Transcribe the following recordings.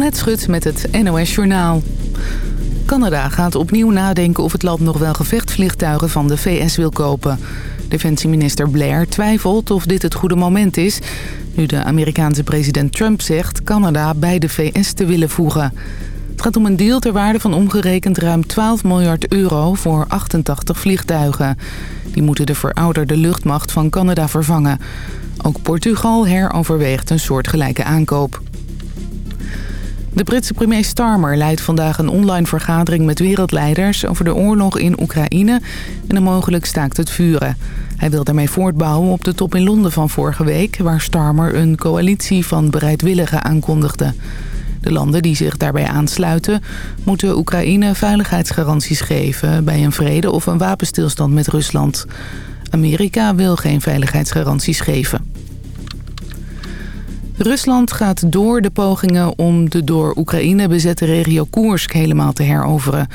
Annette Schut met het NOS Journaal. Canada gaat opnieuw nadenken of het land nog wel gevechtsvliegtuigen van de VS wil kopen. Defensieminister Blair twijfelt of dit het goede moment is... nu de Amerikaanse president Trump zegt Canada bij de VS te willen voegen. Het gaat om een deal ter waarde van omgerekend ruim 12 miljard euro voor 88 vliegtuigen. Die moeten de verouderde luchtmacht van Canada vervangen. Ook Portugal heroverweegt een soortgelijke aankoop. De Britse premier Starmer leidt vandaag een online vergadering met wereldleiders... over de oorlog in Oekraïne en een mogelijk staakt het vuren. Hij wil daarmee voortbouwen op de top in Londen van vorige week... waar Starmer een coalitie van bereidwilligen aankondigde. De landen die zich daarbij aansluiten... moeten Oekraïne veiligheidsgaranties geven... bij een vrede of een wapenstilstand met Rusland. Amerika wil geen veiligheidsgaranties geven. Rusland gaat door de pogingen om de door Oekraïne bezette regio Koersk helemaal te heroveren.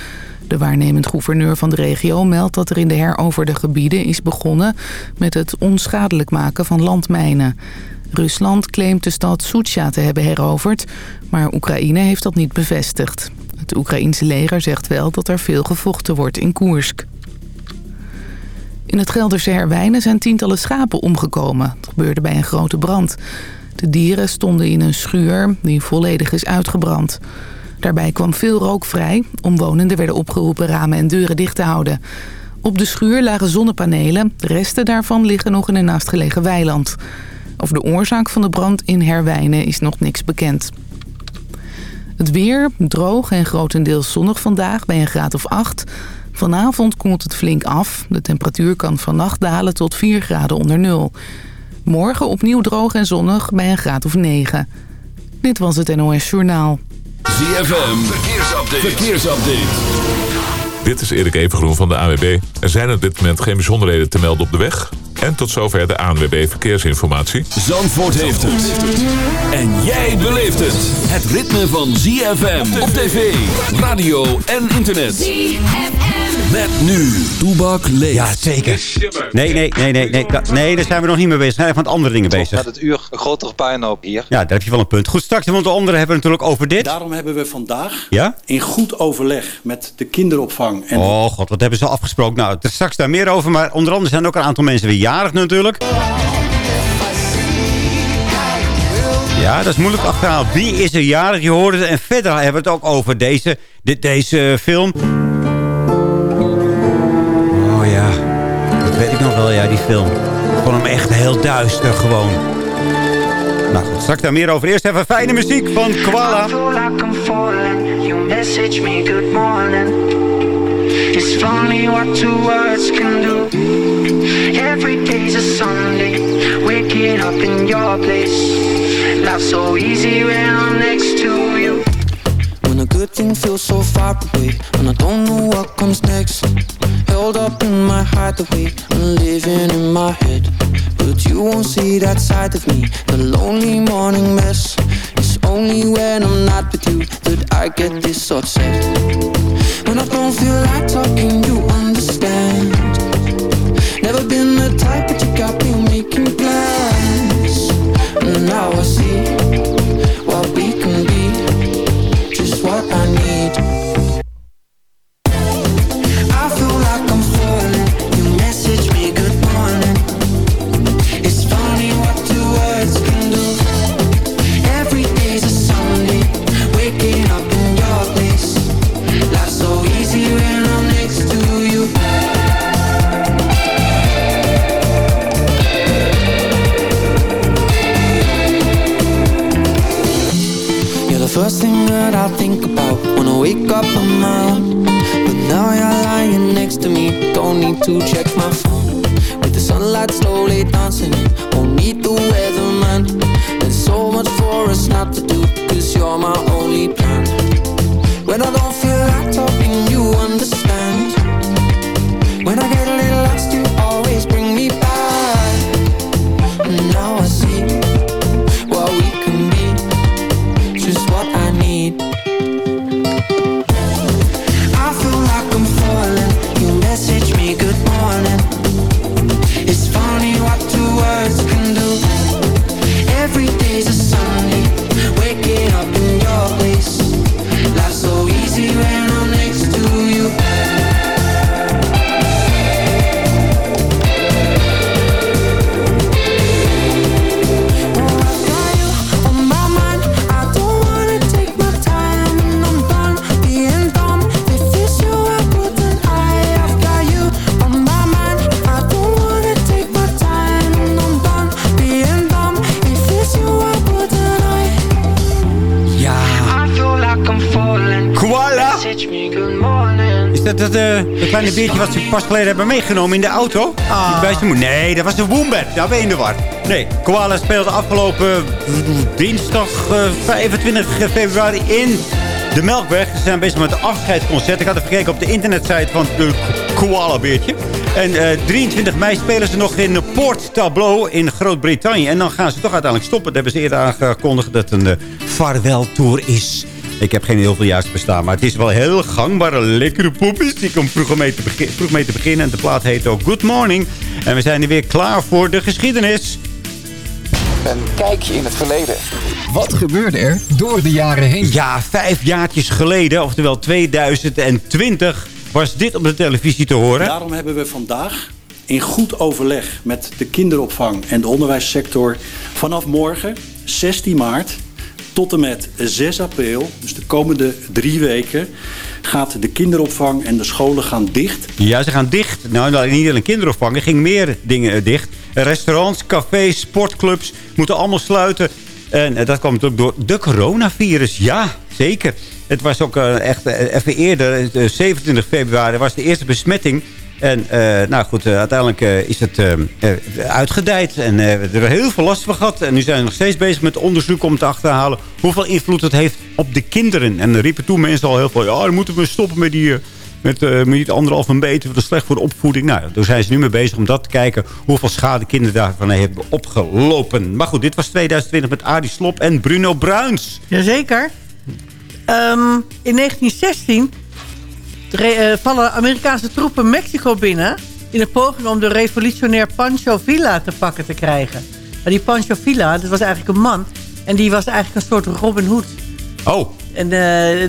De waarnemend gouverneur van de regio meldt dat er in de heroverde gebieden is begonnen met het onschadelijk maken van landmijnen. Rusland claimt de stad Soetja te hebben heroverd, maar Oekraïne heeft dat niet bevestigd. Het Oekraïense leger zegt wel dat er veel gevochten wordt in Koersk. In het Gelderse Herwijnen zijn tientallen schapen omgekomen. Dat gebeurde bij een grote brand. De dieren stonden in een schuur die volledig is uitgebrand. Daarbij kwam veel rook vrij. Omwonenden werden opgeroepen ramen en deuren dicht te houden. Op de schuur lagen zonnepanelen. De resten daarvan liggen nog in een naastgelegen weiland. Over de oorzaak van de brand in Herwijnen is nog niks bekend. Het weer, droog en grotendeels zonnig vandaag bij een graad of 8. Vanavond koelt het flink af. De temperatuur kan vannacht dalen tot 4 graden onder nul. Morgen opnieuw droog en zonnig bij een graad of 9. Dit was het NOS Journaal. ZFM, verkeersupdate. verkeersupdate. Dit is Erik Evengroen van de AWB. Er zijn op dit moment geen bijzonderheden te melden op de weg. En tot zover de ANWB Verkeersinformatie. Zandvoort heeft het. En jij beleeft het. Het ritme van ZFM op tv, radio en internet. ZFM. Met nu, Toebak leeft. Ja, zeker. Nee, nee, nee, nee, nee. Nee, daar zijn we nog niet mee bezig. We zijn van andere dingen bezig. Met het uur een grotere puinhoop hier. Ja, daar heb je wel een punt. Goed, straks want de andere hebben we natuurlijk over dit. Daarom hebben we vandaag ja? in goed overleg met de kinderopvang. En oh god, wat hebben ze afgesproken? Nou, er straks daar meer over. Maar onder andere zijn ook een aantal mensen weer jarig natuurlijk. Ja, dat is moeilijk achterhaald. Wie is er jarig? Je hoorde het. En verder hebben we het ook over deze, dit, deze film. Weet ik nog wel, ja, die film. Ik vond hem echt heel duister gewoon. Nou goed, straks daar meer over. Eerst even fijne muziek van Koala. It's funny what two words can do Every day's a Sunday Waking up in your place Life's so easy when I'm next to you When a good thing feels so far away And I don't know what comes next. Held up in my heart the way I'm living in my head. But you won't see that side of me The lonely morning mess. It's only when I'm not with you That I get this upset. When I don't feel like talking you understand geleden hebben meegenomen in de auto? Die bij zijn moeder. Nee, dat was een wombat. Nou ben je in de war. Nee, Koala speelde afgelopen eh, dinsdag eh, 25 februari in de Melkweg. Ze zijn bezig met een afscheidsconcert. Ik had even gekeken op de internetsite van de Koala-beertje. En eh, 23 mei spelen ze nog in Port Tableau in Groot-Brittannië. En dan gaan ze toch uiteindelijk stoppen. Dat hebben ze eerder aangekondigd dat het een uh, vaarweltour is. Ik heb geen heel veel juist bestaan. Maar het is wel heel gangbare, lekkere popmuziek om vroeg mee, te vroeg mee te beginnen. En de plaat heet ook Good Morning. En we zijn er weer klaar voor de geschiedenis. Een kijkje in het verleden. Wat gebeurde er door de jaren heen? Ja, vijf jaartjes geleden, oftewel 2020, was dit op de televisie te horen. Daarom hebben we vandaag in goed overleg met de kinderopvang en de onderwijssector vanaf morgen, 16 maart, tot en met 6 april, dus de komende drie weken, gaat de kinderopvang en de scholen gaan dicht. Ja, ze gaan dicht. Nou, niet alleen kinderopvang. Er ging meer dingen eh, dicht. Restaurants, cafés, sportclubs moeten allemaal sluiten. En eh, dat kwam natuurlijk door de coronavirus. Ja, zeker. Het was ook eh, echt even eerder, eh, 27 februari, was de eerste besmetting. En eh, nou goed, eh, uiteindelijk eh, is het uitgedijd. En we hebben er heel veel last van gehad. En nu zijn we nog steeds bezig met onderzoek om te achterhalen... hoeveel invloed het heeft op de kinderen. En er riepen toen mensen al heel veel... ja, dan moeten we stoppen met die... met, eh, met die anderhalve meter, dat is slecht voor de opvoeding. Nou, daar zijn ze nu mee bezig om dat te kijken... hoeveel schade kinderen daarvan hebben opgelopen. Maar goed, dit was 2020 met Adi Slop en Bruno Bruins. Jazeker. Ehm, in 1916 re- eh, vallen Amerikaanse troepen Mexico binnen... in een poging om de revolutionair Pancho Villa te pakken te krijgen. Maar die Pancho Villa, dat was eigenlijk een man... en die was eigenlijk een soort Robin Hood. Oh, En eh,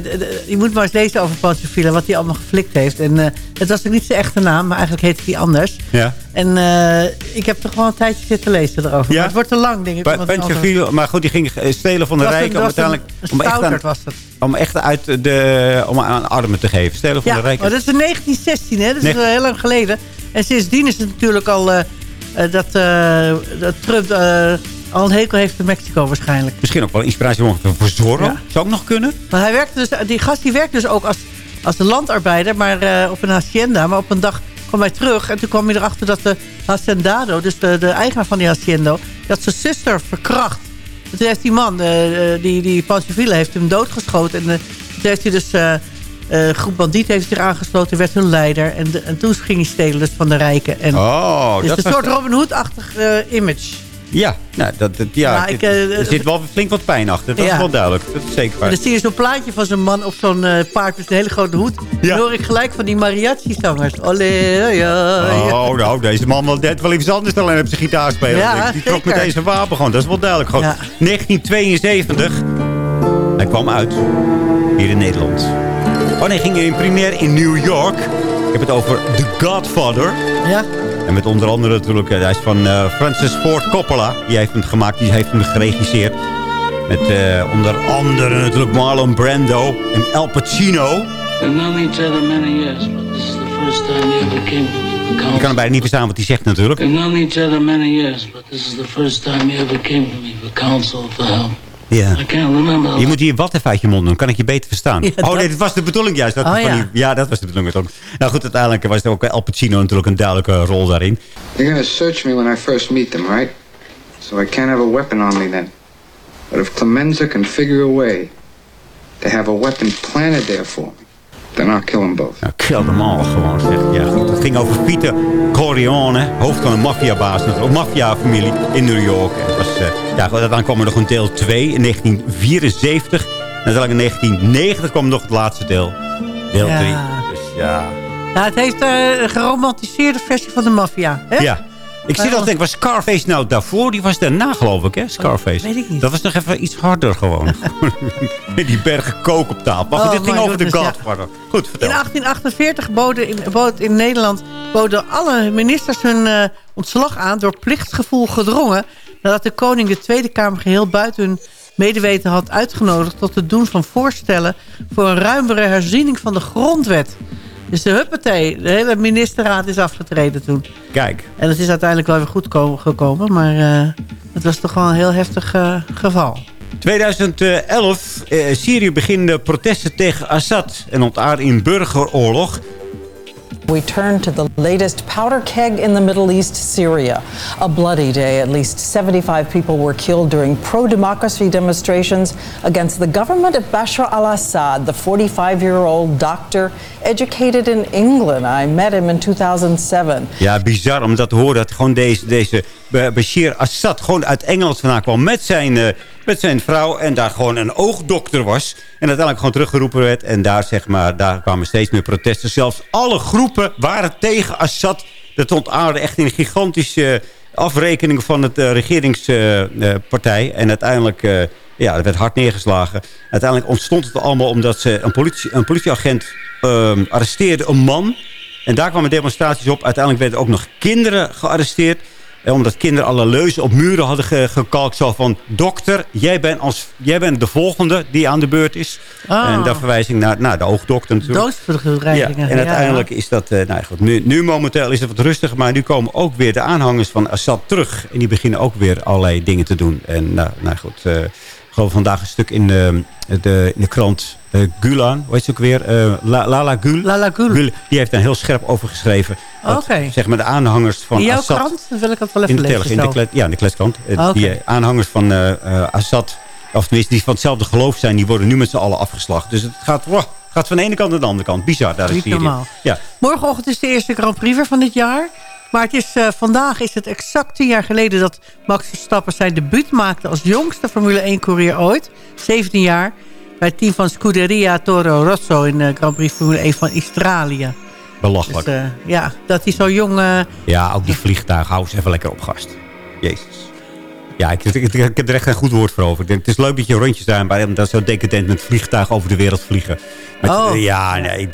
je moet maar eens lezen over Pancho Villa... wat hij allemaal geflikt heeft. En eh, het was ook niet zijn echte naam, maar eigenlijk heette hij anders. ja. En eh, ik heb toch gewoon een tijdje zitten lezen erover. Ja? Maar het wordt te lang, denk ik. Pa- Pancho Villa, maar goed, die ging eh, stelen van de rijken... uiteindelijk om echt, aan, was het. Om echt uit de, om aan armen te geven. Stelen van Ja, de rijken. dat is in 1916, hè? Dat is wel heel lang geleden. En sindsdien is het natuurlijk al eh, eh, dat, eh, dat Trump eh, al een hekel heeft in Mexico waarschijnlijk. Misschien ook wel inspiratie voor- voor Zorro. Ja. Zou ook nog kunnen? Maar hij werkte dus, die gast die werkte dus ook als, als een landarbeider, maar eh, op een hacienda. Maar op een dag kwam hij terug en toen kwam hij erachter dat de hacendado, dus de, de eigenaar van die haciendo, dat zijn zuster verkracht. En toen heeft die man, eh, eh, die, die Pancho Villa, heeft hem doodgeschoten. En eh, toen heeft hij dus... groep bandiet heeft zich aangesloten, werd hun leider. En, de- en toen ging hij stelen dus van de rijken. En Oh, dus dat een soort Robin Hood-achtig image. Ja, nou, dat, dat- ja, ik, dit- eh, er zit wel flink wat pijn achter. Dat is Ja. wel duidelijk. Dat is zeker En waar. dan zie je zo'n plaatje van zo'n man op zo'n eh, paard met een hele grote hoed. Ja. Dan hoor ik gelijk van die mariachi-zangers. Olé, ja, ja. Oh, nou, deze man wil net wel iets anders dan alleen op zijn gitaar spelen. Ja, die trok met deze wapen gewoon. Dat is wel duidelijk. Gewoon. Ja. 1972. Hij kwam uit. Hier in Nederland. Oh nee, ging in première in New York. Ik heb het over The Godfather. Ja. En met onder andere natuurlijk, eh, hij is van eh, Francis Ford Coppola. Die heeft hem gemaakt, die heeft hem geregisseerd. Met eh, onder andere natuurlijk Marlon Brando en Al Pacino. Je kan hem bijna niet verstaan wat hij zegt natuurlijk. We've known each other many years, but this is the first time you ever came to me for counsel or for help. Ja. Je moet hier wat even uit je mond doen, kan ik je beter verstaan. Ja, oh dat- nee, dat was de bedoeling juist. Dat Oh, van ja. Die, ja, dat was de bedoeling. ook. Nou goed, uiteindelijk was er ook Al Pacino natuurlijk een duidelijke rol daarin. You're gonna search me when I first meet them, right? So I can't have a weapon on me then. But if Clemenza can figure a way to have a weapon planted there for me, then I'll kill them both. Nou, kill them all gewoon, zeg. Ja, goed. Het ging over Peter Corleone, hoofd van een maffiabaas, een maffiafamilie in New York. Eh, ja, dan kwam er nog een deel 2 in 1974. En uiteindelijk in 1990 kwam nog het laatste deel, deel Ja. 3. Dus ja, Ja, het heeft eh, een geromantiseerde versie van de maffia. ja. Ik zit al te denken, was Scarface nou daarvoor? Die was daarna, geloof ik, hè? Scarface. Oh, weet ik niet. Dat was nog even iets harder gewoon. Met die bergen kook op tafel. Maar goed, Oh, dit ging over de ja. Godfather. Goed, vertel. In 1848 boden in, bood in Nederland boden alle ministers hun eh, ontslag aan... door plichtsgevoel gedrongen... nadat de koning de Tweede Kamer geheel buiten hun medeweten had uitgenodigd... tot het doen van voorstellen voor een ruimere herziening van de grondwet. Dus de huppatee, de hele ministerraad is afgetreden toen. Kijk. En het is uiteindelijk wel weer goed ko- gekomen, maar eh, het was toch wel een heel heftig eh, geval. 2011, eh, Syrië begint protesten tegen Assad en ontaarde in burgeroorlog. We turn to the latest powder keg in the Middle East, Syria. A bloody day. At least 75 people were killed during pro democracy demonstrations against the government of Bashar al Assad, the 45 year old doctor educated in England. I met him in 2007. Ja, bizar om dat te horen. Dat gewoon deze, deze Bashir Assad gewoon uit Engeland vandaan kwam met zijn, uh, met zijn vrouw. En daar gewoon een oogdokter was. En uiteindelijk gewoon teruggeroepen werd. En daar, zeg maar, daar kwamen steeds meer protesten. Zelfs alle groepen waren tegen Assad. Dat ontaarde echt in een gigantische afrekening van het uh, regeringspartij. En uiteindelijk uh, ja, werd hard neergeslagen. Uiteindelijk ontstond het allemaal omdat ze een, politie, een politieagent arresteerde. Een man. En daar kwamen demonstraties op. Uiteindelijk werden ook nog kinderen gearresteerd omdat kinderen alle leuzen op muren hadden ge gekalkt. Zo van, dokter, jij bent, als, jij bent de volgende die aan de beurt is. Ah. En daar verwijzing naar, naar de oogdokter natuurlijk. Ja, en uiteindelijk is dat... Uh, nou goed, nu, nu momenteel is het wat rustiger. Maar nu komen ook weer de aanhangers van Assad terug. En die beginnen ook weer allerlei dingen te doen. En nou, nou goed... Uh, geloof vandaag een stuk in de, de, in de krant uh, Gulan. Hoe heet ze ook weer? Uh, Lala Gul. Lala Gul. Gul. Die heeft daar heel scherp over geschreven. Oké. Okay. Zeg maar de aanhangers van in jouw Assad. krant? Dan wil ik dat wel even in de lezen. In de ja, in de kletskrant. Okay. Die aanhangers van uh, Assad, of tenminste die van hetzelfde geloof zijn... die worden nu met z'n allen afgeslacht. Dus het gaat, gaat van de ene kant naar de andere kant. Bizar, daar Niet is Syrië. normaal. Ja. Morgenochtend is de eerste Grand Prix van dit jaar. Maar het is, uh, vandaag is het exact tien jaar geleden dat Max Verstappen zijn debuut maakte... als jongste Formule 1-coureur ooit. 17 jaar. Bij het team van Scuderia Toro Rosso in de Grand Prix Formule 1 van Australië. Belachelijk. Dus, uh, ja, dat hij zo jong... Uh, ja, ook die vliegtuigen. Hou eens even lekker op, gast. Jezus. Ja, ik, ik, heb er echt geen goed woord voor over. Ik denk, het is leuk dat je rondjes daar bij dat zo decadent met vliegtuigen over de wereld vliegen. Met, oh. Ja, nee...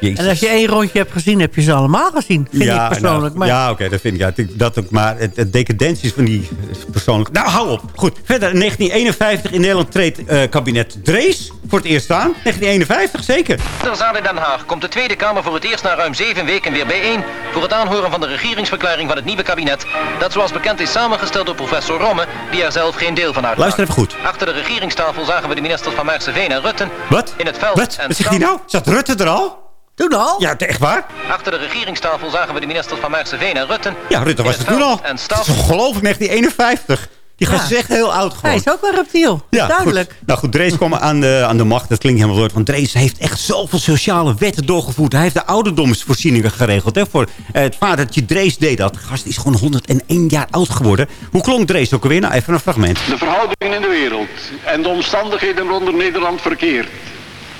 Jezus. En als je één rondje hebt gezien, heb je ze allemaal gezien. Vind ja, ik persoonlijk. Nou, maar... Ja, oké, okay, dat vind ik. Ja, dat ook, maar het, het decadentie van die persoonlijk... Nou, hou op. Goed, verder. In 1951 in Nederland treedt uh, kabinet Drees voor het eerst aan. 1951, zeker. Ter zaal in Den Haag komt de Tweede Kamer voor het eerst na ruim zeven weken weer bijeen... voor het aanhoren van de regeringsverklaring van het nieuwe kabinet... dat zoals bekend is samengesteld door professor Romme... die er zelf geen deel van uitmaakt. Luister even goed. Achter de regeringstafel zagen we de ministers van Maarseveen en Rutten... Wat? In het veld Wat? en Wat zegt hij nou? Zat Rutte er al? Toen al? Ja, echt waar? Achter de regeringstafel zagen we de ministers van Maarseveen en Rutten. Ja, Rutte was er toen al. En dat is ongelooflijk, 1951. Die gast ja. is echt heel oud geworden. Hij is ook wel reptiel. Ja, duidelijk. Goed. Nou goed, Drees kwam aan de, aan de macht. Dat klinkt helemaal woord. Want Drees heeft echt zoveel sociale wetten doorgevoerd. Hij heeft de ouderdomsvoorzieningen geregeld. Hè, voor uh, het vadertje Drees deed dat. De gast is gewoon 101 jaar oud geworden. Hoe klonk Drees ook alweer? Nou, even een fragment. De verhoudingen in de wereld en de omstandigheden rondom Nederland verkeerd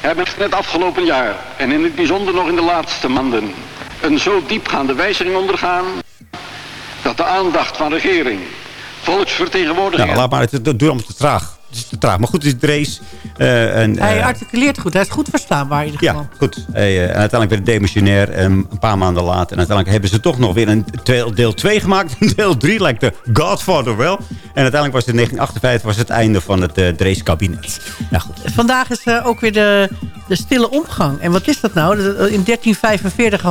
hebben het afgelopen jaar, en in het bijzonder nog in de laatste maanden, een zo diepgaande wijziging ondergaan, dat de aandacht van regering, volksvertegenwoordiging... Nou, laat maar, het, het duurt allemaal te traag. Het is te traag. Maar goed, het is Drees. Uh, en, uh, hij articuleert goed. Hij is goed verstaanbaar in ieder geval. Ja, goed. Hij, uh, en uiteindelijk werd het demissionair um, een paar maanden later. En uiteindelijk hebben ze toch nog weer een deel 2 gemaakt. deel 3 lijkt de Godfather wel. En uiteindelijk was het in 1958 was het einde van het uh, Drees-kabinet. Nou, goed. Vandaag is ook weer de, de stille omgang. En wat is dat nou? In 1345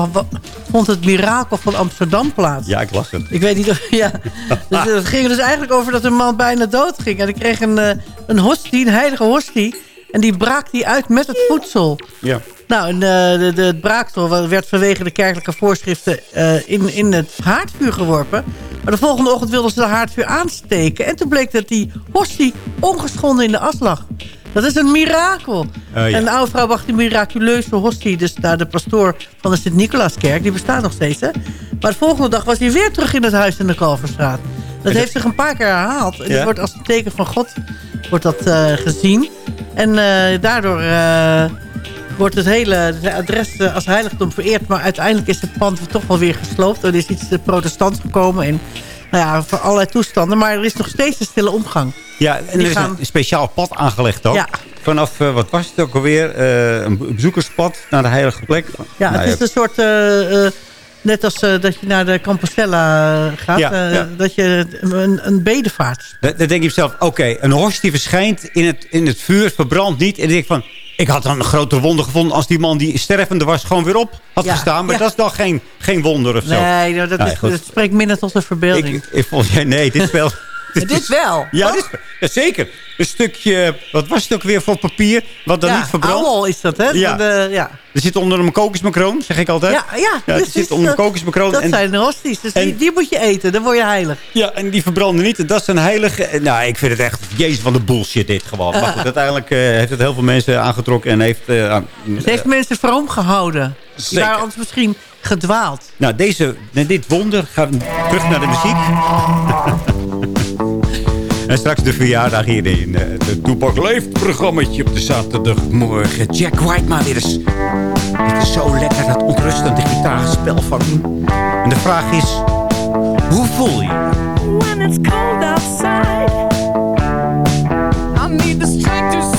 vond het mirakel van Amsterdam plaats. Ja, ik las het. Ik weet niet of... Ja. Dus, het ging er dus eigenlijk over dat een man bijna dood ging. En ik kreeg een een hostie, een heilige hostie. En die braak die uit met het voedsel. Ja. Nou, en, uh, de, de, het braaksel werd vanwege de kerkelijke voorschriften uh, in, in het haardvuur geworpen. Maar de volgende ochtend wilden ze de haardvuur aansteken. En toen bleek dat die hostie ongeschonden in de as lag. Dat is een mirakel. Uh, ja. En de oude vrouw bracht die miraculeuze hostie... dus naar de pastoor van de Sint-Nicolaaskerk. Die bestaat nog steeds, hè? Maar de volgende dag was hij weer terug in het huis in de Kalverstraat. Dat heeft zich een paar keer herhaald. En ja? dat wordt als een teken van God wordt dat, uh, gezien. En uh, daardoor wordt het hele adres als heiligdom vereerd. Maar uiteindelijk is het pand toch wel weer gesloopt. Er is iets protestant gekomen. En nou ja, voor allerlei toestanden. Maar er is nog steeds een stille omgang. Ja, en er is gaan... een speciaal pad aangelegd ook. Ja. Vanaf, wat was het ook alweer? een bezoekerspad naar de heilige plek. Ja, nou, het is een soort... Net als dat je naar de Compostela gaat. Ja, ja. Dat je een, een bedevaart. Dan, denk je zelf, oké, okay, een horst die verschijnt in het, in het vuur, verbrandt niet. En dan denk ik van, ik had dan een grotere wonder gevonden... als die man die stervende was gewoon weer op had Ja, gestaan. Maar ja. dat is dan geen, geen wonder of zo. Nee, nou, dat, Nee, is, dat spreekt minder tot de verbeelding. Ik, ik vond, nee, dit speelt... dit wel. Ja, dit, ja, zeker. Een stukje, wat was het ook weer voor papier? Wat dan ja, niet verbrandt. ouwel is dat, hè? Ja. De, ja. Er zit onder een kokosmacroon, zeg ik altijd. Ja, ja, er zit onder een Dat- kokosmacroon. Dat en, zijn hosties, dus en- die, die moet je eten. Dan word je heilig. Ja, en die verbranden niet. En Dat is een heilige... Nou, ik vind het echt... Jezus van de bullshit dit gewoon. Maar goed, uiteindelijk eh, heeft het heel veel mensen aangetrokken. En heeft... eh, aan- Het heeft mensen vroom gehouden. Die Zeker. waren ons misschien gedwaald. Nou, deze, dit wonder gaat terug naar de muziek. en straks de verjaardag hier in eh, het Toepak Leeft programmaatje op de zaterdagmorgen. Jack White maar weer eens. Het is zo lekker, dat ontrustende gitaarspel van. En de vraag is, hoe voel je? When it's cold outside, I need the strength to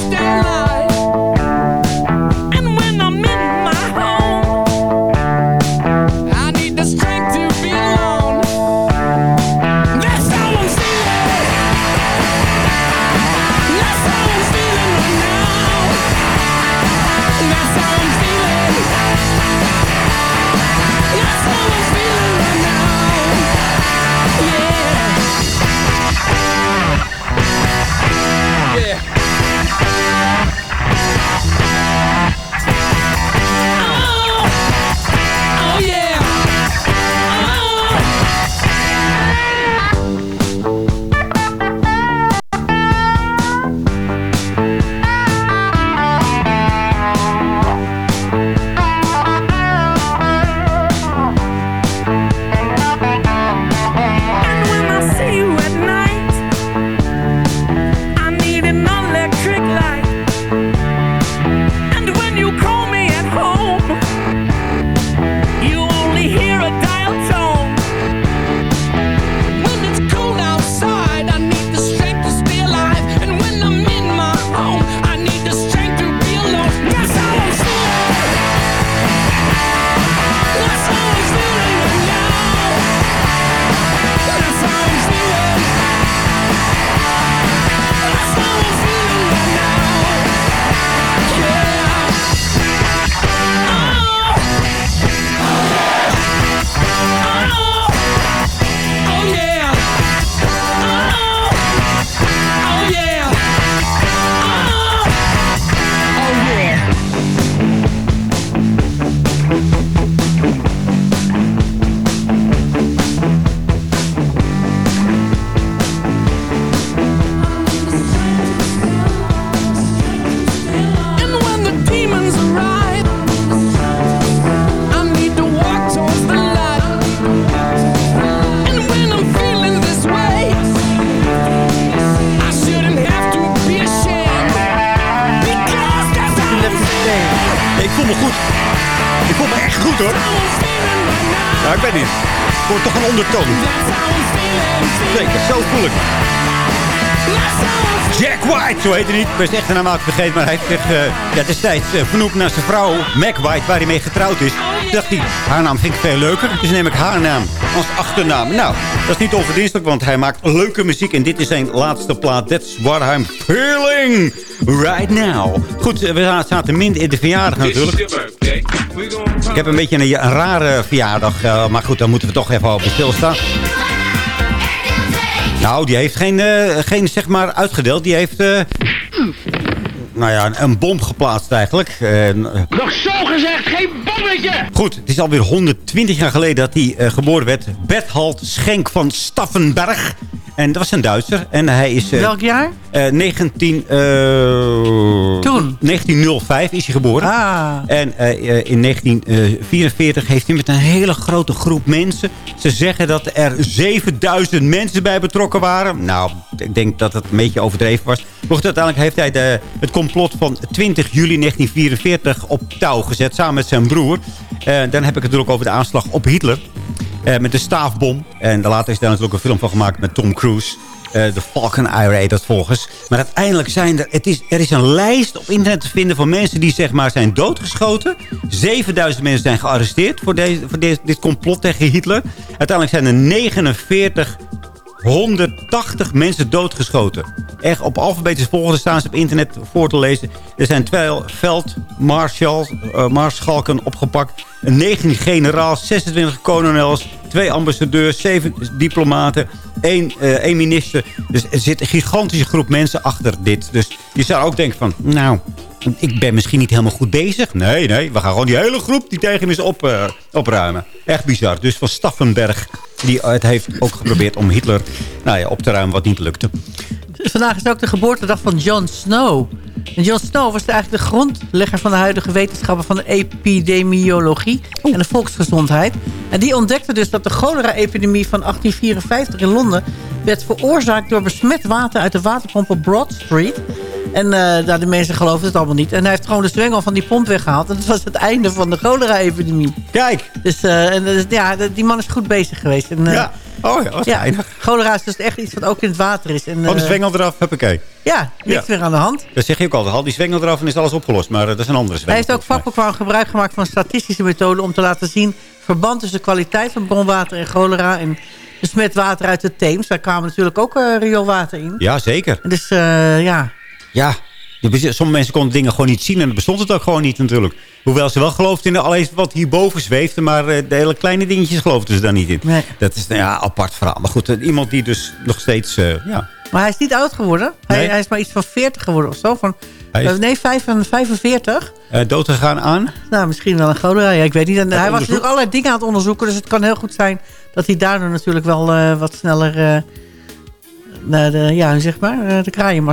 Ik zijn echte naam uit vergeten, maar hij heeft zich eh, ja, destijds vernoemd naar zijn vrouw, Mac White, waar hij mee getrouwd is. Toen dacht hij, haar naam vind ik veel leuker, dus neem ik haar naam als achternaam. Nou, dat is niet onverdienstelijk, want hij maakt leuke muziek en dit is zijn laatste plaat. That's what I'm feeling right now. Goed, eh, we zaten min in de verjaardag natuurlijk. Ik heb een beetje een, een rare verjaardag, maar goed, daar moeten we toch even over stilstaan. Nou, die heeft geen, geen zeg maar uitgedeeld. Die heeft, nou ja, een, bom geplaatst eigenlijk. Eh, Nog zo gezegd, geen bommetje! goed, het is alweer 120 jaar geleden dat hij eh, geboren werd. Berthold Schenk van Staffenberg. En dat was een Duitser. En hij is... eh, Welk jaar? eh, 19... eh, Toen? 1905 is hij geboren. Ah. En eh, eh, in 1944 heeft hij met een hele grote groep mensen... Ze zeggen dat er 7000 mensen bij betrokken waren. Nou, ik denk dat het een beetje overdreven was. Goed, uiteindelijk heeft hij de, het complot van 20 juli 1944 op touw gezet... samen met zijn broer. Eh, dan heb ik het natuurlijk over de aanslag op Hitler. Eh, met de staafbom. En later is daar natuurlijk een film van gemaakt met Tom Cruise. Eh, de Falcon heet dat volgens. Maar uiteindelijk zijn er... Het is, er is een lijst op internet te vinden van mensen die zeg maar zijn doodgeschoten. 7000 mensen zijn gearresteerd voor, deze, voor deze, dit complot tegen Hitler. Uiteindelijk zijn er 49 180 mensen doodgeschoten. Echt op alfabetische volgorde staan ze op internet voor te lezen. Er zijn 12 veldmarschals, uh, maarschalken opgepakt. 19 generaals, 26 kolonels, twee ambassadeurs, zeven diplomaten, één, eh, één minister. Dus er zit een gigantische groep mensen achter dit. Dus je zou ook denken van, nou, ik ben misschien niet helemaal goed bezig. Nee, nee, we gaan gewoon die hele groep die tegen hem is op, eh, opruimen. Echt bizar. Dus van Staffenberg, die het heeft ook geprobeerd om Hitler nou ja, op te ruimen wat niet lukte. Dus vandaag is ook de geboortedag van John Snow. En John Snow was eigenlijk de grondlegger van de huidige wetenschappen van de epidemiologie en de volksgezondheid. En die ontdekte dus dat de cholera-epidemie van 1854 in Londen werd veroorzaakt door besmet water uit de waterpomp op Broad Street. En uh, nou, de mensen geloven het allemaal niet. En hij heeft gewoon de zwengel van die pomp weggehaald. En dat was het einde van de cholera-epidemie. Kijk! Dus, uh, en, dus, ja, die man is goed bezig geweest. En, uh, ja. Oh ja, wat ja, Cholera is dus echt iets wat ook in het water is. En, Van de zwengel eraf, huppakee. Ja, niks ja. meer aan de hand. Dat zeg je ook altijd. Haal die zwengel eraf en is alles opgelost. Maar dat is een andere zwengel. Hij heeft ook vakbekwaam gebruik gemaakt van statistische methoden... om te laten zien verband tussen de kwaliteit van bronwater en cholera... en besmet water uit de Theems. Daar kwamen natuurlijk ook uh, rioolwater in. Ja, zeker. Dus uh, ja... Ja, Sommige mensen konden dingen gewoon niet zien. En dan bestond het ook gewoon niet natuurlijk. Hoewel ze wel geloofden in alles wat hierboven zweefde. Maar de hele kleine dingetjes geloofden ze daar niet in. Nee. Dat is nou ja, apart verhaal. Maar goed, iemand die dus nog steeds... Uh, ja. Maar hij is niet oud geworden. Hij, Nee. hij is maar iets van 40 geworden of zo. Van, is- nee, 5 en 45. Uh, dood gegaan aan. Nou, misschien wel een cholera. Ja, ik weet niet. En hij was natuurlijk allerlei dingen aan het onderzoeken. Dus het kan heel goed zijn dat hij daardoor natuurlijk wel uh, wat sneller... Naar de, ja, zeg maar, de kraaien.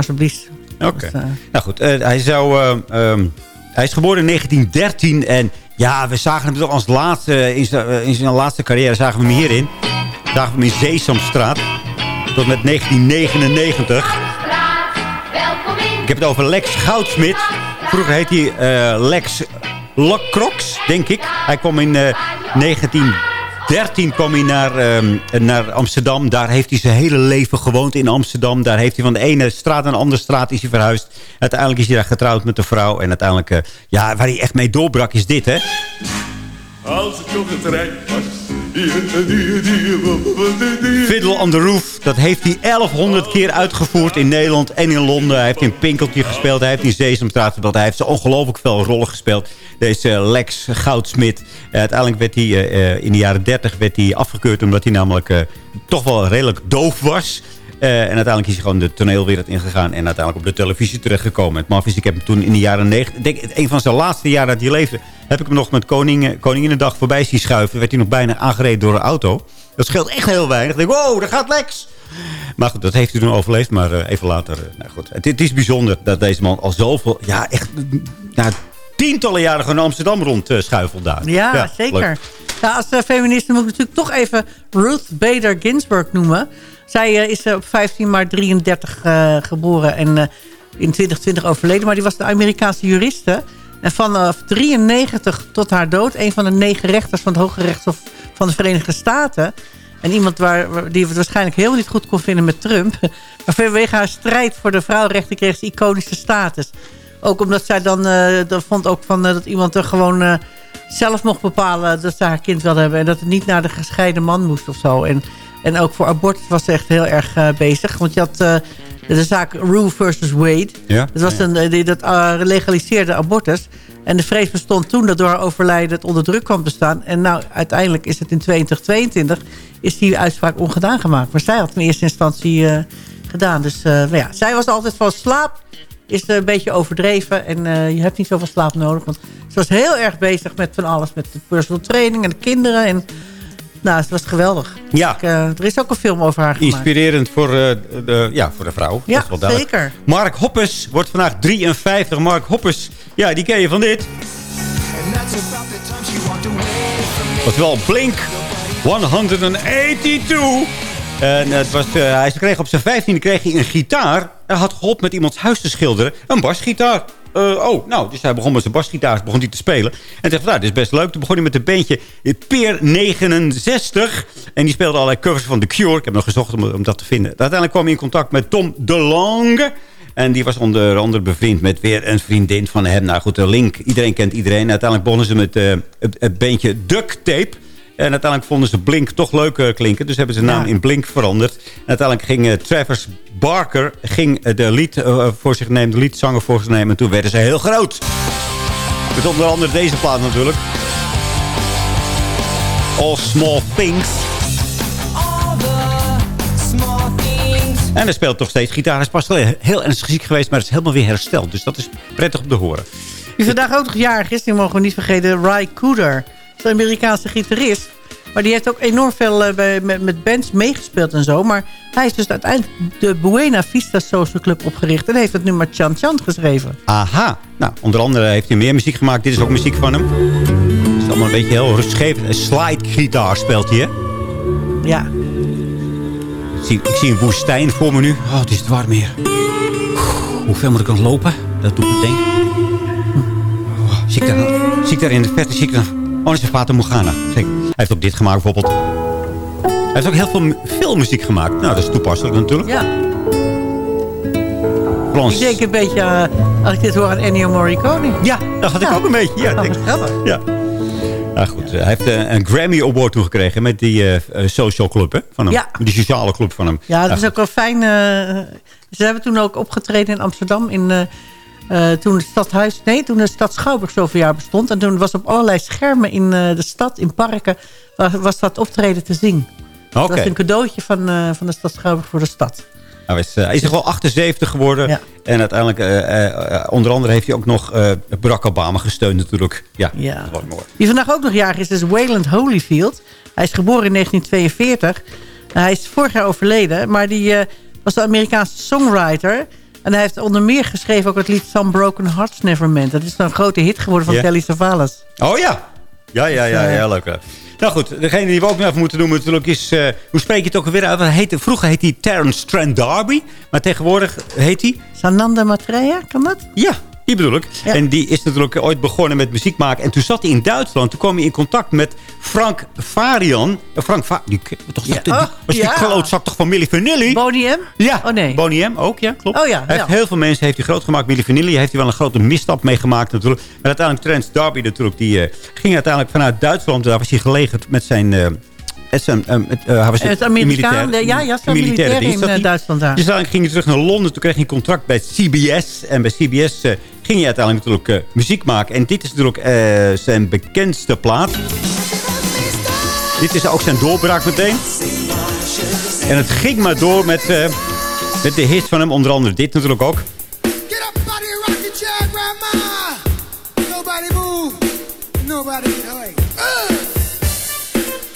Oké. Dus, eh, nou goed, eh, hij, zou, eh, ehm, hij is geboren in 1913 en ja, we zagen hem toch als laatste, in zijn, in zijn laatste carrière zagen we hem hierin. Zagen we hem in Zeesamstraat tot met 1999. Ik heb het over Lex Goudsmit. Vroeger heet hij Lex Lacroix, denk ik. Hij kwam in 19 13 kwam hij naar, ehm, naar Amsterdam. Daar heeft hij zijn hele leven gewoond in Amsterdam. Daar heeft hij van de ene straat naar de andere straat is hij verhuisd. Uiteindelijk is hij daar getrouwd met een vrouw. En uiteindelijk, eh, ja, waar hij echt mee doorbrak is dit, hè? Als het op de Fiddle on the Roof, dat heeft hij 1100 keer uitgevoerd in Nederland en in Londen. Hij heeft in Pinkeltje gespeeld, hij heeft in Sesamstraat gespeeld. Hij heeft zo ongelooflijk veel rollen gespeeld. Deze Lex Goudsmit. Uh, uiteindelijk werd hij uh, in de jaren 30 werd hij afgekeurd omdat hij namelijk toch wel redelijk doof was. Uh, en uiteindelijk is hij gewoon de toneelwereld ingegaan. En uiteindelijk op de televisie terechtgekomen. Het maf is, ik heb hem toen in de jaren 90... Denk, een van zijn laatste jaren dat hij leefde... heb ik hem nog met koning, Koninginnedag voorbij zien schuiven. Werd hij nog bijna aangereden door een auto. Dat scheelt echt heel weinig. Ik denk, wow, daar gaat Lex! Maar goed, dat heeft hij toen overleefd. Maar uh, even later... Uh, nou goed, het, het, is bijzonder dat deze man al zoveel... Ja, echt... Nou, tientallen jaren gewoon Amsterdam rond schuifelt daar. Ja, ja zeker. Ja, als uh, feministe moet ik natuurlijk toch even Ruth Bader Ginsburg noemen. Zij uh, is uh, op 15 maart 33 uh, geboren en in 2020 overleden. Maar die was de Amerikaanse juriste. En vanaf 93 tot haar dood... een van de negen rechters van het Hoge Rechtshof van de Verenigde Staten. En iemand waar, die het waarschijnlijk helemaal niet goed kon vinden met Trump. Maar vanwege haar strijd voor de vrouwenrechten kreeg ze iconische status. Ook omdat zij dan, dan vond ook van, dat iemand er gewoon zelf mocht bepalen... dat ze haar kind wilde hebben. En dat het niet naar de gescheiden man moest of zo. En en ook voor abortus was ze echt heel erg uh, bezig. Want je had uh, de zaak Roe versus Wade. Ja? Dat, was een, uh, die, dat legaliseerde abortus. En de vrees bestond toen dat door haar overlijden het onder druk kwam te staan. En nou, uiteindelijk is het in 2022 is die uitspraak ongedaan gemaakt. Maar zij had in eerste instantie gedaan. Dus ja, zij was altijd van slaap is een beetje overdreven. En je hebt niet zoveel slaap nodig. Want ze was heel erg bezig met van alles. Met de personal training en de kinderen en... Nou, het was geweldig. Ja. Ik, uh, er is ook een film over haar gemaakt. Inspirerend voor, uh, de, ja, voor de vrouw. Ja, dat is wel zeker. Mark Hoppes wordt vandaag 53. Mark Hoppes, ja, die ken je van dit. Is wel Blink 182. En het was, uh, hij kreeg op zijn 15e kreeg hij een gitaar. Hij had geholpen met iemands huis te schilderen. Een basgitaar. Uh, oh, nou, dus hij begon met zijn basgitaar, begon hij te spelen. En dacht, nou, dit is best leuk. Toen begon hij met een bandje Peer 69. En die speelde allerlei covers van The Cure. Ik heb nog gezocht om, om dat te vinden. Uiteindelijk kwam hij in contact met Tom DeLonge. En die was onder andere bevriend met weer een vriendin van hem. Nou goed, de link. Iedereen kent iedereen. Uiteindelijk begonnen ze met uh, het, het bandje Duct Tape. En uiteindelijk vonden ze Blink toch leuk uh, klinken. Dus hebben ze de naam ja. in Blink veranderd. En uiteindelijk ging uh, Travis Barker ging, uh, de, lied, voor zich nemen, de liedzanger voor zich nemen. En toen werden ze heel groot. Met onder andere deze plaat natuurlijk. All Small Things. En hij speelt nog steeds gitaar. Hij is pas heel ernstig ziek geweest, maar het is helemaal weer hersteld. Dus dat is prettig om te horen. Wie vandaag ook nog jarig is, die mogen we niet vergeten, Ry Cooder. Een Amerikaanse gitarist. Maar die heeft ook enorm veel eh, bij, met, met bands meegespeeld en zo. Maar hij is dus uiteindelijk de Buena Vista Social Club opgericht. En heeft het nummer Chan Chan geschreven. Aha. Nou, onder andere heeft hij meer muziek gemaakt. Dit is ook muziek van hem. Het is allemaal een beetje heel rustgevend. Een slide gitaar speelt hij, hè? Ja. Ik zie, ik zie een woestijn voor me nu. Oh, het is het warm hier. Hoe ver moet ik nog lopen? Dat doet me denken. Oh, zie, ik daar, zie ik daar in de verte, zie ik. Oh, dat is Fata Morgana. Hij heeft ook dit gemaakt bijvoorbeeld. Hij heeft ook heel veel filmmuziek gemaakt. Nou, dat is toepasselijk natuurlijk. Ja. Frans. Ik denk een beetje, eh, als ik dit hoor, aan Ennio Morricone. Ja, dat had ik ook een beetje. Ja, denk, ja. Ja, goed. Hij heeft eh, een Grammy Award toegekregen met die uh, social club hè, van hem. Ja. Die sociale club van hem. Ja, dat is ook wel fijn. ze hebben toen ook opgetreden in Amsterdam. In, uh, toen het stadhuis, nee, toen de stad Schouwburg zoveel jaar bestond. En toen was op allerlei schermen in de stad, in parken, was, was dat optreden te zien. Oké. Dat is een cadeautje van, van de stad Schouwburg voor de stad. Hij is, hij is nog wel 78 geworden. Ja. En uiteindelijk, onder andere heeft hij ook nog Barack Obama gesteund natuurlijk. Ja, Ja. dat was mooi. Wie vandaag ook nog jarig is, is Wayland Holyfield. Hij is geboren in 1942. hij is vorig jaar overleden, maar die was een Amerikaanse songwriter. En hij heeft onder meer geschreven ook het lied Some Broken Hearts Never Meant. Dat is een grote hit geworden van Ja. Telly Savalas. Oh ja. Ja, ja, ja, Dus, ja, leuk. hè. Nou goed, degene die we ook nog even moeten noemen natuurlijk is... eh, hoe spreek je het ook alweer uit? Vroeger heette hij Terence Trent D'Arby. Maar tegenwoordig heet hij... Sananda Matreya, kan dat? Ja, die bedoel ik. En die is natuurlijk ooit begonnen met muziek maken. En toen zat hij in Duitsland. Toen kwam hij in contact met Frank Varian. Eh, Frank Va die, toch, Ja. die, was die ja. klootzak toch van Milli Vanilli? Boney M? Ja, Oh nee. Boney M ook, ja, klopt. Oh ja, Hij heeft heel veel mensen heeft hij groot gemaakt. Milli Vanilli heeft hij wel een grote misstap meegemaakt natuurlijk. Maar uiteindelijk Trent Darby natuurlijk. Die eh, ging uiteindelijk vanuit Duitsland. Daar was hij gelegerd met zijn... eh, hij was Het Amerikaan, militair- ja, ja, militaire in hij. Duitsland daar. Dus uiteindelijk ging hij terug naar Londen. Toen kreeg hij een contract bij CBS. En bij CBS ging hij uiteindelijk natuurlijk eh, muziek maken. En dit is natuurlijk eh, zijn bekendste plaat. Dit is ook zijn doorbraak meteen. En het ging maar door met, eh, met de hits van hem. Onder andere dit natuurlijk ook. Nobody move. Nobody get away.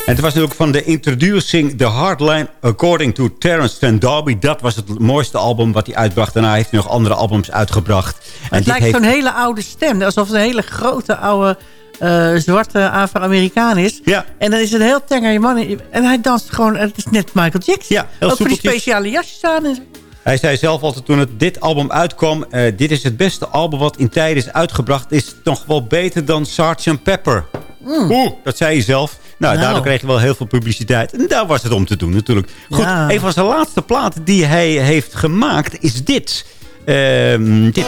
En het was natuurlijk van de Introducing the Hardline According to Terence Stamp D'Arby. Dat was het mooiste album wat hij uitbracht. Daarna heeft hij nog andere albums uitgebracht. En het dit lijkt heeft... zo'n hele oude stem. Alsof het een hele grote oude eh, zwarte Afro-Amerikaan is. Ja. En dan is het een heel tenger man. En hij danst gewoon. Het is net Michael Jackson. Ja, heel Ook voor die speciale jasjes aan. En zo. Hij zei zelf altijd toen het, dit album uitkwam... eh, dit is het beste album wat in tijden is uitgebracht. Is nog wel beter dan Sgt. Pepper. Oeh, dat zei hij zelf. Nou, Nou. daardoor kreeg hij wel heel veel publiciteit. En daar was het om te doen natuurlijk. Goed, Ja. een van zijn laatste platen die hij heeft gemaakt is dit. Ehm, dit.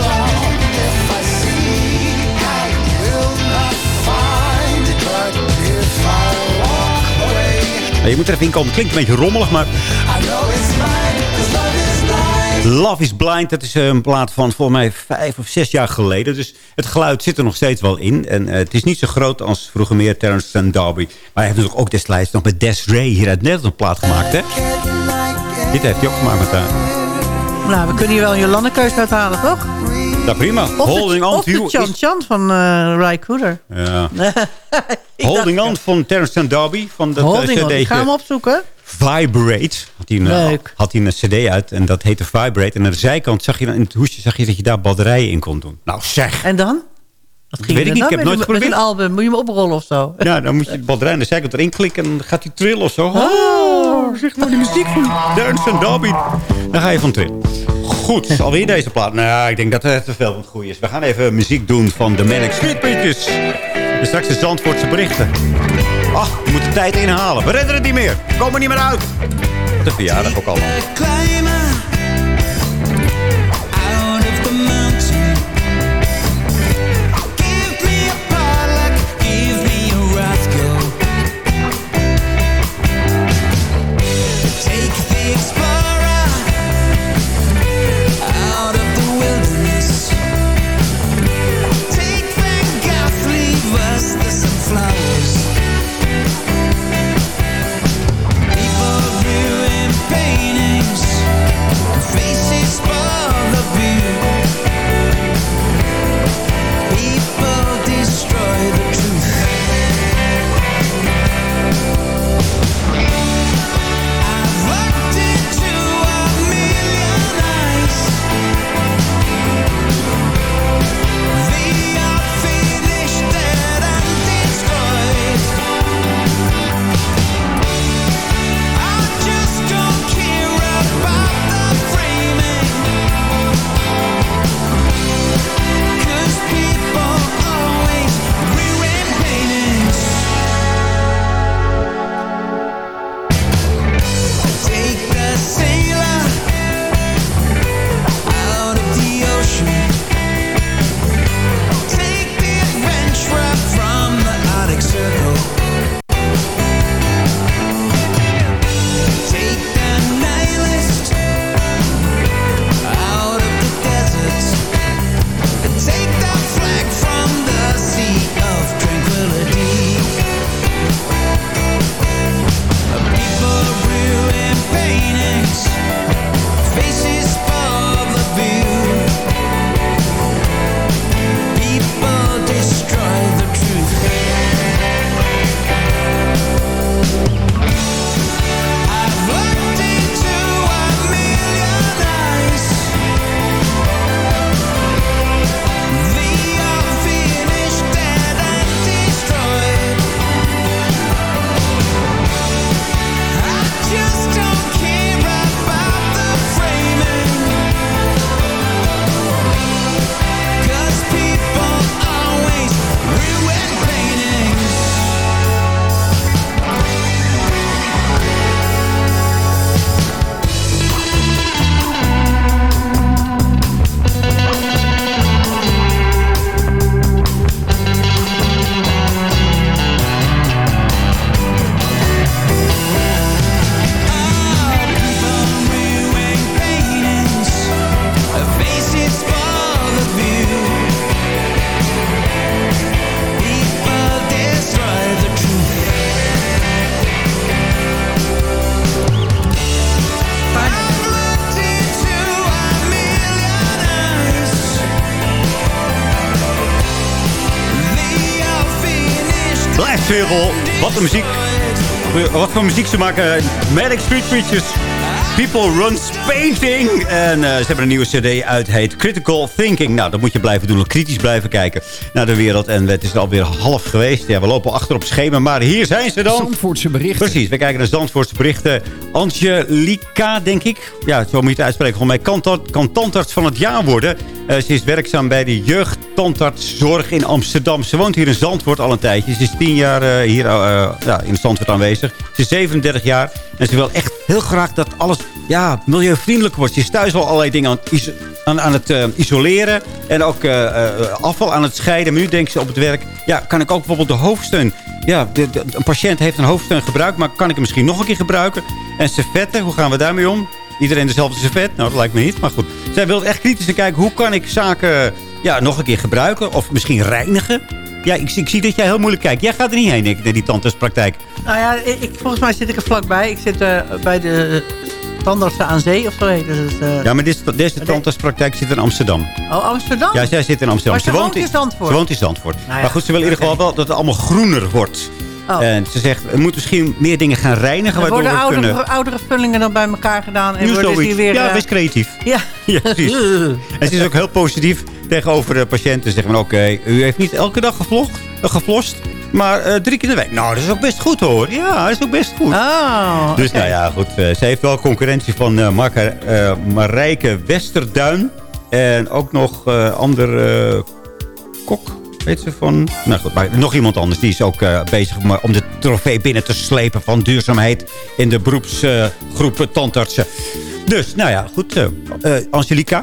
Ja, je moet er even in komen. Klinkt een beetje rommelig, maar... Love is Blind, dat is eh, een plaat van volgens mij vijf of zes jaar geleden. Dus het geluid zit er nog steeds wel in. En eh, het is niet zo groot als vroeger meer Terrence Stamp D'Arby. Maar hij heeft natuurlijk ook destijds nog met Des Ray hier uit Nederland een plaat gemaakt, hè? Dit heeft hij ook gemaakt met haar. Nou, we kunnen hier wel een Jolannekeus uithalen, toch? Nou, prima. Of Holding de, on of to. Chan Chan van eh Ry Cooder. Ja. Holding on van Terrence D'Arby. Van dat Holding on. Ik ga hem opzoeken. Vibrate. Had hij, een, Leuk. had hij een cd uit en dat heette Vibrate. En aan de zijkant zag je dan in het hoesje zag je dat je daar batterijen in kon doen. Nou zeg. En dan? Wat weet ik niet, ik heb met nooit geprobeerd. een album. Moet je hem oprollen of zo? Ja, dan moet je de batterij aan de zijkant erin klikken en dan gaat hij trillen of zo. Oh, zeg maar die muziek van Terrence en Dobby. Dan ga je van trillen. Goed, alweer deze plaat. Nou ja, ik denk dat het te veel van het goede is. We gaan even muziek doen van de Manic Street Preachers. Straks de Zandvoortse berichten. Ach, we moeten tijd inhalen. We redden het niet meer. We komen niet meer uit. De verjaardag ook allemaal. Muziek. Wat voor muziek ze maken. Manic Street Preachers. People Runs Painting. En eh, ze hebben een nieuwe cd uit. Heet Critical Thinking. Nou, dat moet je blijven doen. Kritisch blijven kijken naar de wereld. En het is alweer half geweest. Ja, we lopen achter op schema. Maar hier zijn ze dan. Zandvoortse berichten. Precies, we kijken naar Zandvoortse berichten. Angelica, denk ik. Ja, zo moet je het uitspreken. Volgens mij kan, tandarts van het jaar worden. Uh, ze is werkzaam bij de jeugdtandartszorg in Amsterdam. Ze woont hier in Zandvoort al een tijdje. Ze is tien jaar uh, hier uh, ja, in Zandvoort aanwezig. Ze is 37 jaar. En ze wil echt heel graag dat alles ja, milieuvriendelijk wordt. Ze is thuis al allerlei dingen aan, aan, aan het uh, isoleren. En ook afval aan het scheiden. Maar nu denkt ze op het werk... Ja, kan ik ook bijvoorbeeld de hoofdsteun... Ja, de, een patiënt heeft een hoofdsteun gebruikt. Maar kan ik hem misschien nog een keer gebruiken? En servetten, hoe gaan we daarmee om? Iedereen dezelfde servet? Nou, dat lijkt me niet. Maar goed, zij wil echt kritisch kijken. Hoe kan ik zaken ja, nog een keer gebruiken? Of misschien reinigen? Ja, ik, ik, zie dat jij heel moeilijk kijkt. Jij gaat er niet heen, denk ik, naar die tandartspraktijk. Nou ja, ik, volgens mij zit ik er vlakbij. Ik zit uh, bij de tandartsen aan zee of zo heet dus, uh, Ja, maar deze, deze tandartspraktijk zit in Amsterdam. Oh, Amsterdam? Ja, zij zit in Amsterdam. Maar ze, woont in Zandvoort? Ze woont in Zandvoort. Nou ja, maar goed, ze wil in ieder geval wel dat het allemaal groener wordt. Oh. En ze zegt, we moeten misschien meer dingen gaan reinigen. Er worden we oudere, kunnen... oudere vullingen dan bij elkaar gedaan. En worden ze weer, ja, uh... wees creatief. Ja, ja precies. en ze is ook heel positief tegenover de patiënten. Ze zeggen, oké, okay, u heeft niet elke dag gevlogd, uh, geflost. Maar uh, drie keer in de week. Nou, dat is ook best goed hoor. Ja, dat is ook best goed. Oh, dus okay. nou ja, goed. Uh, ze heeft wel concurrentie van uh, Marke, Marijke Westerduin. En ook nog andere kok. Weet ze van... Nou goed, maar nog iemand anders. Die is ook bezig om, om de trofee binnen te slepen van duurzaamheid in de beroepsgroep tandartsen. Dus, nou ja, goed. Angelica,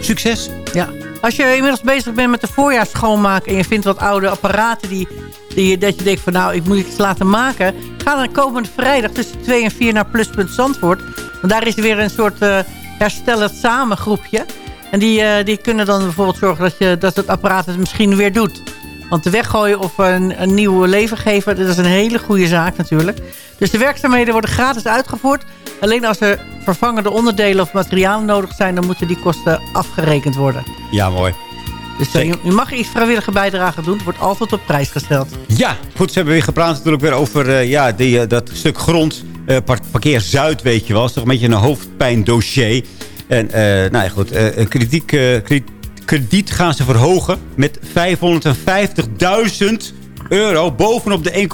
succes. Ja. Als je inmiddels bezig bent met de voorjaar schoonmaken... en je vindt wat oude apparaten die, die, dat je denkt van... nou, ik moet iets laten maken... ga dan komende vrijdag tussen 2 en 4 naar Pluspunt Zandvoort. Want daar is weer een soort uh, herstellend samen groepje. En die, uh, die kunnen dan bijvoorbeeld zorgen dat, je, dat het apparaat het misschien weer doet. Want te weggooien of een, een nieuw leven geven... dat is een hele goede zaak natuurlijk. Dus de werkzaamheden worden gratis uitgevoerd. Alleen als er vervangende onderdelen of materialen nodig zijn... dan moeten die kosten afgerekend worden. Ja, mooi. Dus uh, je, mag iets vrijwillige bijdrage doen. Het wordt altijd op prijs gesteld. Ja, goed. Ze hebben weer gepraat natuurlijk weer over uh, ja, die, uh, dat stuk grond. parkeer Zuid, weet je wel. Dat is toch een beetje een hoofdpijndossier. En nou ja, goed. een kritiek, kritiek, krediet gaan ze verhogen met 550.000 euro. Bovenop de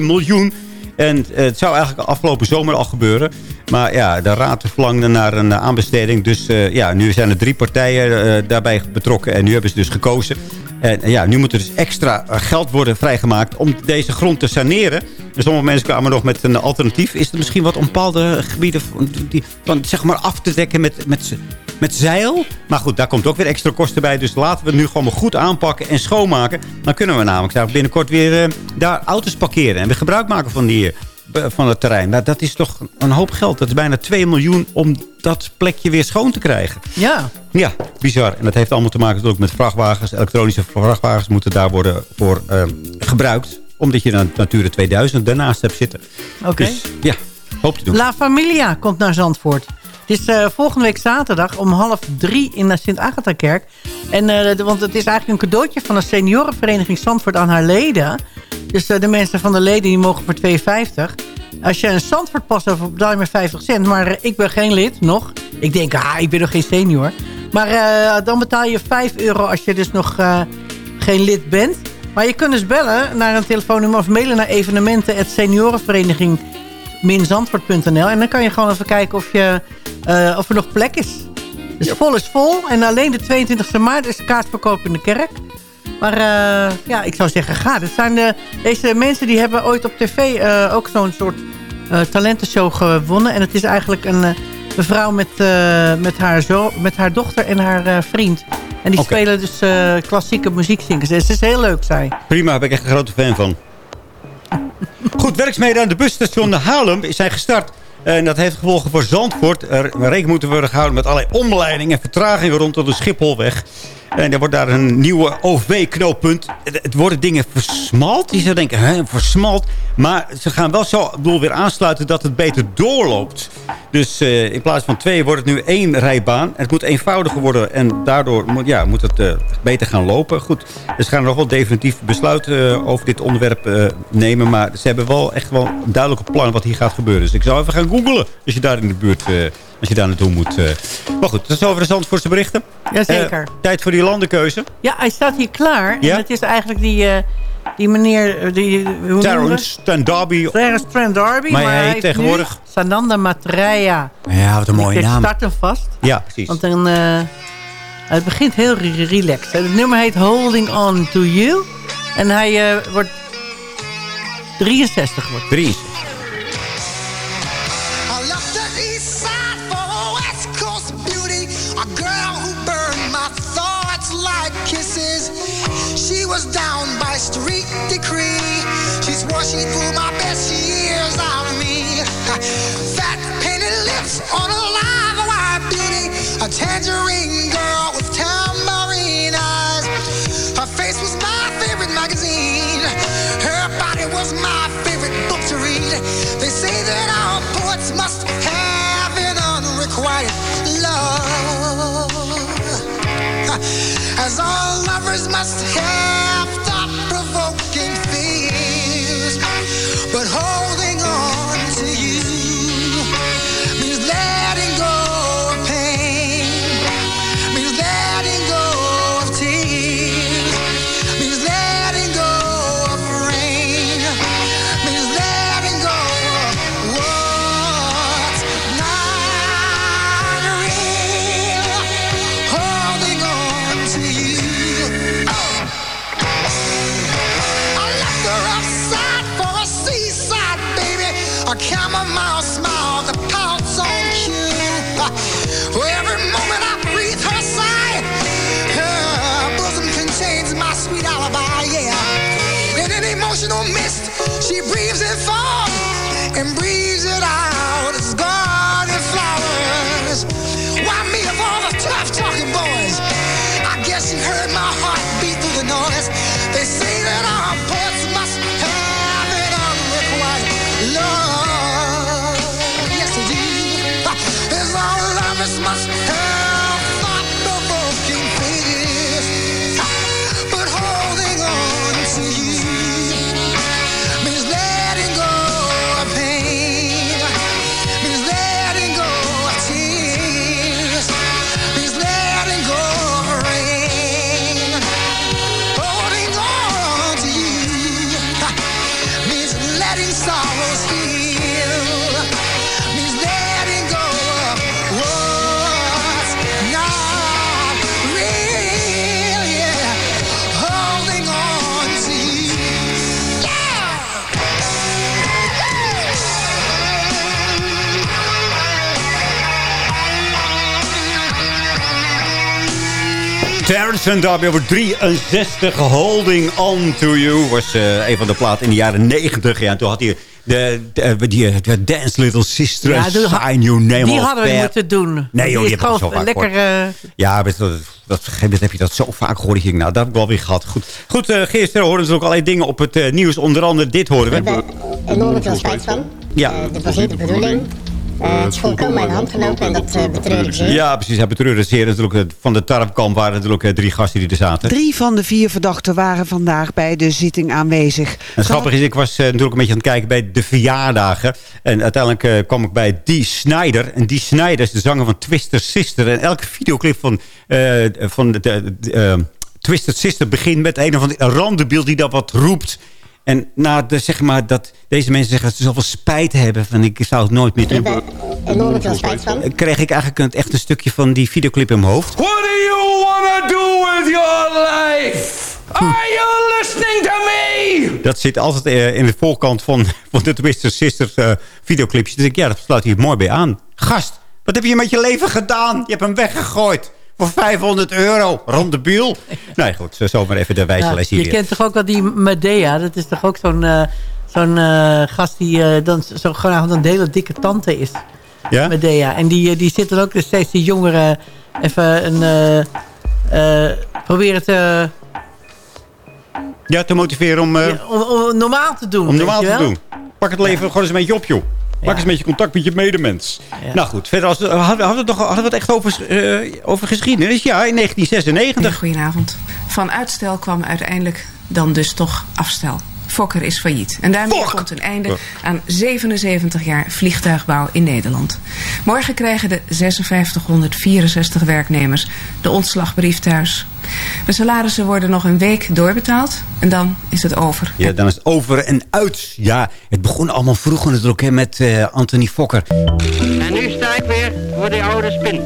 1,2 miljoen. En het zou eigenlijk afgelopen zomer al gebeuren. Maar ja, de raad verlangde naar een aanbesteding. Dus uh, ja, nu zijn er drie partijen uh, daarbij betrokken. En nu hebben ze dus gekozen. En ja, nu moet er dus extra geld worden vrijgemaakt om deze grond te saneren. En sommige mensen kwamen nog met een alternatief. Is er misschien wat om bepaalde gebieden die, van, zeg maar af te dekken met, met, zeil? Maar goed, daar komt ook weer extra kosten bij. Dus laten we het nu gewoon goed aanpakken en schoonmaken. Dan kunnen we namelijk binnenkort weer daar auto's parkeren. En weer gebruik maken van die van het terrein. Nou, dat is toch een hoop geld. Dat is bijna 2 miljoen om dat plekje weer schoon te krijgen. Ja. Ja, bizar. En dat heeft allemaal te maken natuurlijk met vrachtwagens. Elektronische vrachtwagens moeten daar worden voor uh, gebruikt. Omdat je een Natura 2000 daarnaast hebt zitten. Oké. Okay. Dus ja, hoop te doen. La Familia komt naar Zandvoort. Het is uh, volgende week zaterdag om half drie in de Sint-Agatha-kerk. En, uh, want het is eigenlijk een cadeautje van de seniorenvereniging Zandvoort aan haar leden. Dus uh, de mensen van de leden die mogen voor 2,50. Als je een Zandvoort pas hebt, betaal je maar 50 cent. Maar ik ben geen lid nog. Ik denk, ah, ik ben nog geen senior. Maar dan betaal je 5 euro als je dus nog geen lid bent. Maar je kunt dus bellen naar een telefoonnummer of mailen naar evenementen seniorenvereniging minzandvoort.nl. En dan kan je gewoon even kijken of, je, uh, of er nog plek is. Dus yep. vol is vol. En alleen de 22e maart is de kaartverkoop in de kerk. Maar uh, ja, ik zou zeggen, ga. Het zijn de, deze mensen die hebben ooit op tv uh, ook zo'n soort talentenshow gewonnen. En het is eigenlijk een mevrouw met, met, haar zo, met haar dochter en haar vriend. En die okay. spelen dus klassieke muziekzingers. Het is heel leuk, zij. Prima, daar ben ik echt een grote fan van. Goed, werkzaamheden aan de busstation Haarlem zijn gestart. En dat heeft gevolgen voor Zandvoort. Er rekening moeten worden gehouden met allerlei omleidingen en vertragingen rondom de Schipholweg. En er wordt daar een nieuwe OV-knooppunt. Het, worden dingen versmalt. Je zou denken, hè, versmalt. Maar ze gaan wel zo ik bedoel, weer aansluiten dat het beter doorloopt. Dus eh, in plaats van twee wordt het nu één rijbaan. Het moet eenvoudiger worden. En daardoor moet, ja, moet het eh, beter gaan lopen. Goed, ze gaan nog wel definitief besluit eh, over dit onderwerp nemen. Maar ze hebben wel echt wel een duidelijke plan wat hier gaat gebeuren. Dus ik zou even gaan googlen als je daar in de buurt... als je daar naartoe moet. eh. Maar goed, dat is over de Zandvoortse berichten. Jazeker. Eh, tijd voor die landenkeuze. Ja, hij staat hier klaar. Ja? En het is eigenlijk die, eh, die meneer... Die, hoe Terrence Darby. Terrence Trent Darby. Maar hij heet tegenwoordig- Sananda Maitreya. Ja, wat een mooie ik naam. start hem vast. Ja, precies. Want dan, het begint heel re- relaxed. Het nummer heet Holding On To You. En hij wordt 63 wordt. 63. Was down by street decree. She swore she threw my best years on me. Fat painted lips on a live wire beauty. A tangerine girl with tambourine eyes. Her face was my favorite magazine. Her body was my favorite book to read. They say that all poets must have an unrequited love. As all lovers must have thought-provoking fears. But holding on and breathes it out And Darby over 63 Holding On To You. Was eh, een van de platen in de jaren 90. Ja, en toen had hij de, de, die, de Dance Little Sister Ja, Sign Your Name Die hadden we moeten doen. Nee joh, die die is heb ik gewoon zo vaak lekker... gehoord. eh, Ja, dat, dat, dat, op een gegeven moment heb je dat zo vaak gehoord. Ik denk, nou, dat heb ik wel weer gehad. Goed, Goed eh, gisteren hoorden ze ook allerlei dingen op het eh, nieuws. Onder andere dit horen we. enorm veel spijt van. Ja. Eh, dit was niet de bedoeling. Eh, het is volkomen uit de hand gelopen en dat eh betreur ik zeer. Ja, precies. Hij betreurde zeer natuurlijk. eh, Van de tarpkamp waren natuurlijk eh, drie gasten die er zaten. Drie van de vier verdachten waren vandaag bij de zitting aanwezig. En grappig is, ik was eh, natuurlijk een beetje aan het kijken bij de verjaardagen. En uiteindelijk eh, kwam ik bij Dee Snyder. En Dee Snyder is de zanger van Twister Sister. En elke videoclip van, eh, van de, de- eh, Twisted Sister begint met een of ander randenbeeld die dat wat roept. En na de, zeg maar dat deze mensen zeggen dat ze zoveel spijt hebben. Van ik zou het nooit meer doen. Enorm veel spijt van. Eh, Kreeg ik eigenlijk een- echt een stukje van die videoclip in mijn hoofd. What do you want to do with your life? Are you listening to me? Dat zit altijd eh, in de voorkant van, van de Twisted Sisters eh, videoclipjes. Dus ik, ja, dat sluit hier mooi bij aan. Gast, wat heb je met je leven gedaan? Je hebt hem weggegooid. Voor 500 euro. Rond de biel. Nee, goed. zo- Zomaar even de wijze les je hier. kent toch ook wel die Medea? Dat is toch ook zo'n eh, zo'n eh, gast die eh, dan zo vanavond een hele dikke tante is. Ja? Medea. En die, die zit dan ook steeds die jongeren even een, proberen te, Ja, te motiveren om, om, om normaal te doen. om normaal je te doen. Pak het leven gewoon eens een beetje op, joh. Maak eens een beetje contact met je medemens. Nou goed, verder als, hadden, we het toch, hadden we het echt over, eh, over geschiedenis? Ja, in 1996. Goedenavond. Van uitstel kwam uiteindelijk dan dus toch afstel. Fokker is failliet. En daarmee komt een einde aan 77 jaar vliegtuigbouw in Nederland. Morgen krijgen de 5664 werknemers de ontslagbrief thuis. De salarissen worden nog een week doorbetaald en dan is het over. Ja, dan is het over en uit. Ja, het begon allemaal vroeger natuurlijk hè, met eh, Anthony Fokker. En nu sta ik weer voor de oude spin.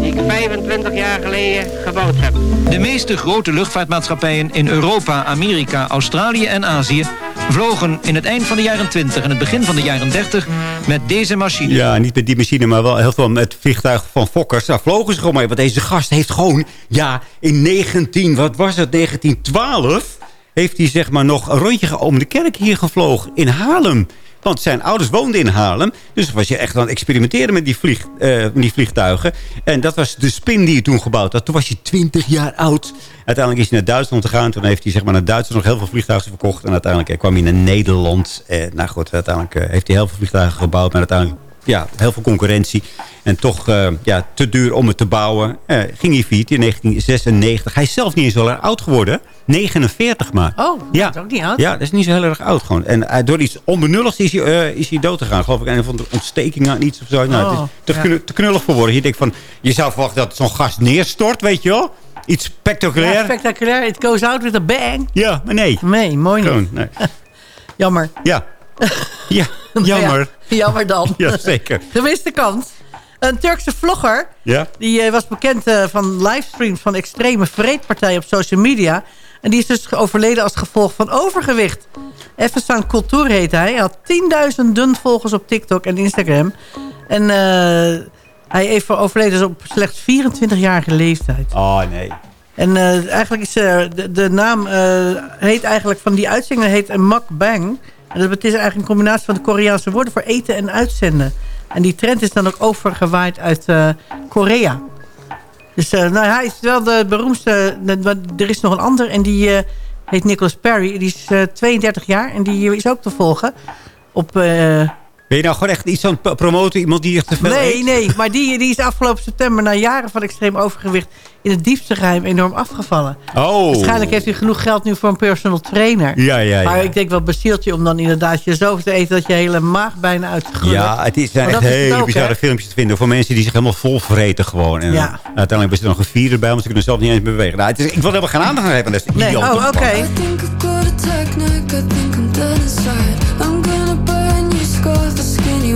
Die ik 25 jaar geleden gebouwd heb. De meeste grote luchtvaartmaatschappijen in Europa, Amerika, Australië en Azië vlogen in het eind van de jaren 20 en het begin van de jaren 30 met deze machine. Ja, niet met die machine, maar wel heel veel met vliegtuigen van Fokkers. Daar vlogen ze gewoon mee. Want deze gast heeft gewoon, ja, in 19, wat was het, 1912... heeft hij zeg maar nog een rondje om de kerk hier gevlogen in Haarlem. Want zijn ouders woonden in Haarlem. Dus was je echt aan het experimenteren met die, vlieg, eh, die vliegtuigen. En dat was de spin die je toen gebouwd had. Toen was hij 20 jaar oud. Uiteindelijk is hij naar Duitsland gegaan. Toen heeft hij zeg maar, naar Duitsland nog heel veel vliegtuigen verkocht. En uiteindelijk eh, kwam hij naar Nederland. Eh, nou goed, uiteindelijk eh, heeft hij heel veel vliegtuigen gebouwd. Maar uiteindelijk ja, heel veel concurrentie. En toch eh, ja, te duur om het te bouwen. Eh, ging hij failliet in 1996. Hij is zelf niet eens zo erg oud geworden. 49 maar. Oh, ja. dat is ook niet oud. Ja, dat is niet zo heel erg oud gewoon. En eh, door iets onbenulligs is hij, is hij dood gegaan. Geloof ik, een van de ontstekingen aan iets of zo. Nou, het Oh, is te, ja. knu- te knullig voor worden. Je denkt van, je zou verwachten dat zo'n gast neerstort, weet je wel. Iets spectaculair. Ja, spectaculair. It goes out with a bang. Ja, maar nee. Nee, mooi niet. Gewoon, nee. Jammer. Ja. Ja, jammer. Ja, jammer dan. Ja, zeker. Gemiste kans. Een Turkse vlogger, Ja? die eh, was bekend eh, van livestreams van extreme vreedpartijen op social media. En die is dus overleden als gevolg van overgewicht. Efesan Cultuur heet hij. Hij had 10.000 volgers op TikTok en Instagram. En eh, hij is overleden dus op slechts 24-jarige leeftijd. Oh, nee. En eigenlijk is de, de naam heet eigenlijk van die uitzending heet een mukbang. En dat is eigenlijk een combinatie van de Koreaanse woorden voor eten en uitzenden. En die trend is dan ook overgewaaid uit eh, Korea. Dus eh, nou, hij is wel de beroemdste. er is nog een ander en die eh, heet Nicholas Perry. Die is eh, 32 jaar en die is ook te volgen op... eh, Ben je nou gewoon echt iets aan het promoten? Iemand die echt te veel Nee, eet? nee, maar die, die is afgelopen september... na jaren van extreem overgewicht... in het diepste geheim enorm afgevallen. Oh. Waarschijnlijk heeft hij genoeg geld nu voor een personal trainer. Ja, ja, ja. Maar ik denk wel bezielt je om dan inderdaad je zoveel te eten... dat je hele maag bijna uitgegruwd Ja, het is, zijn Maar echt hele ook, bizarre hè? filmpjes te vinden... voor mensen die zich helemaal vol vreten gewoon. En Ja. dan uiteindelijk is er nog een vier erbij... want ze kunnen zelf niet eens meer bewegen. Nou, het is, ik wil helemaal geen aandacht aan hebben. Dat is Nee, oh, oké.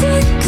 sick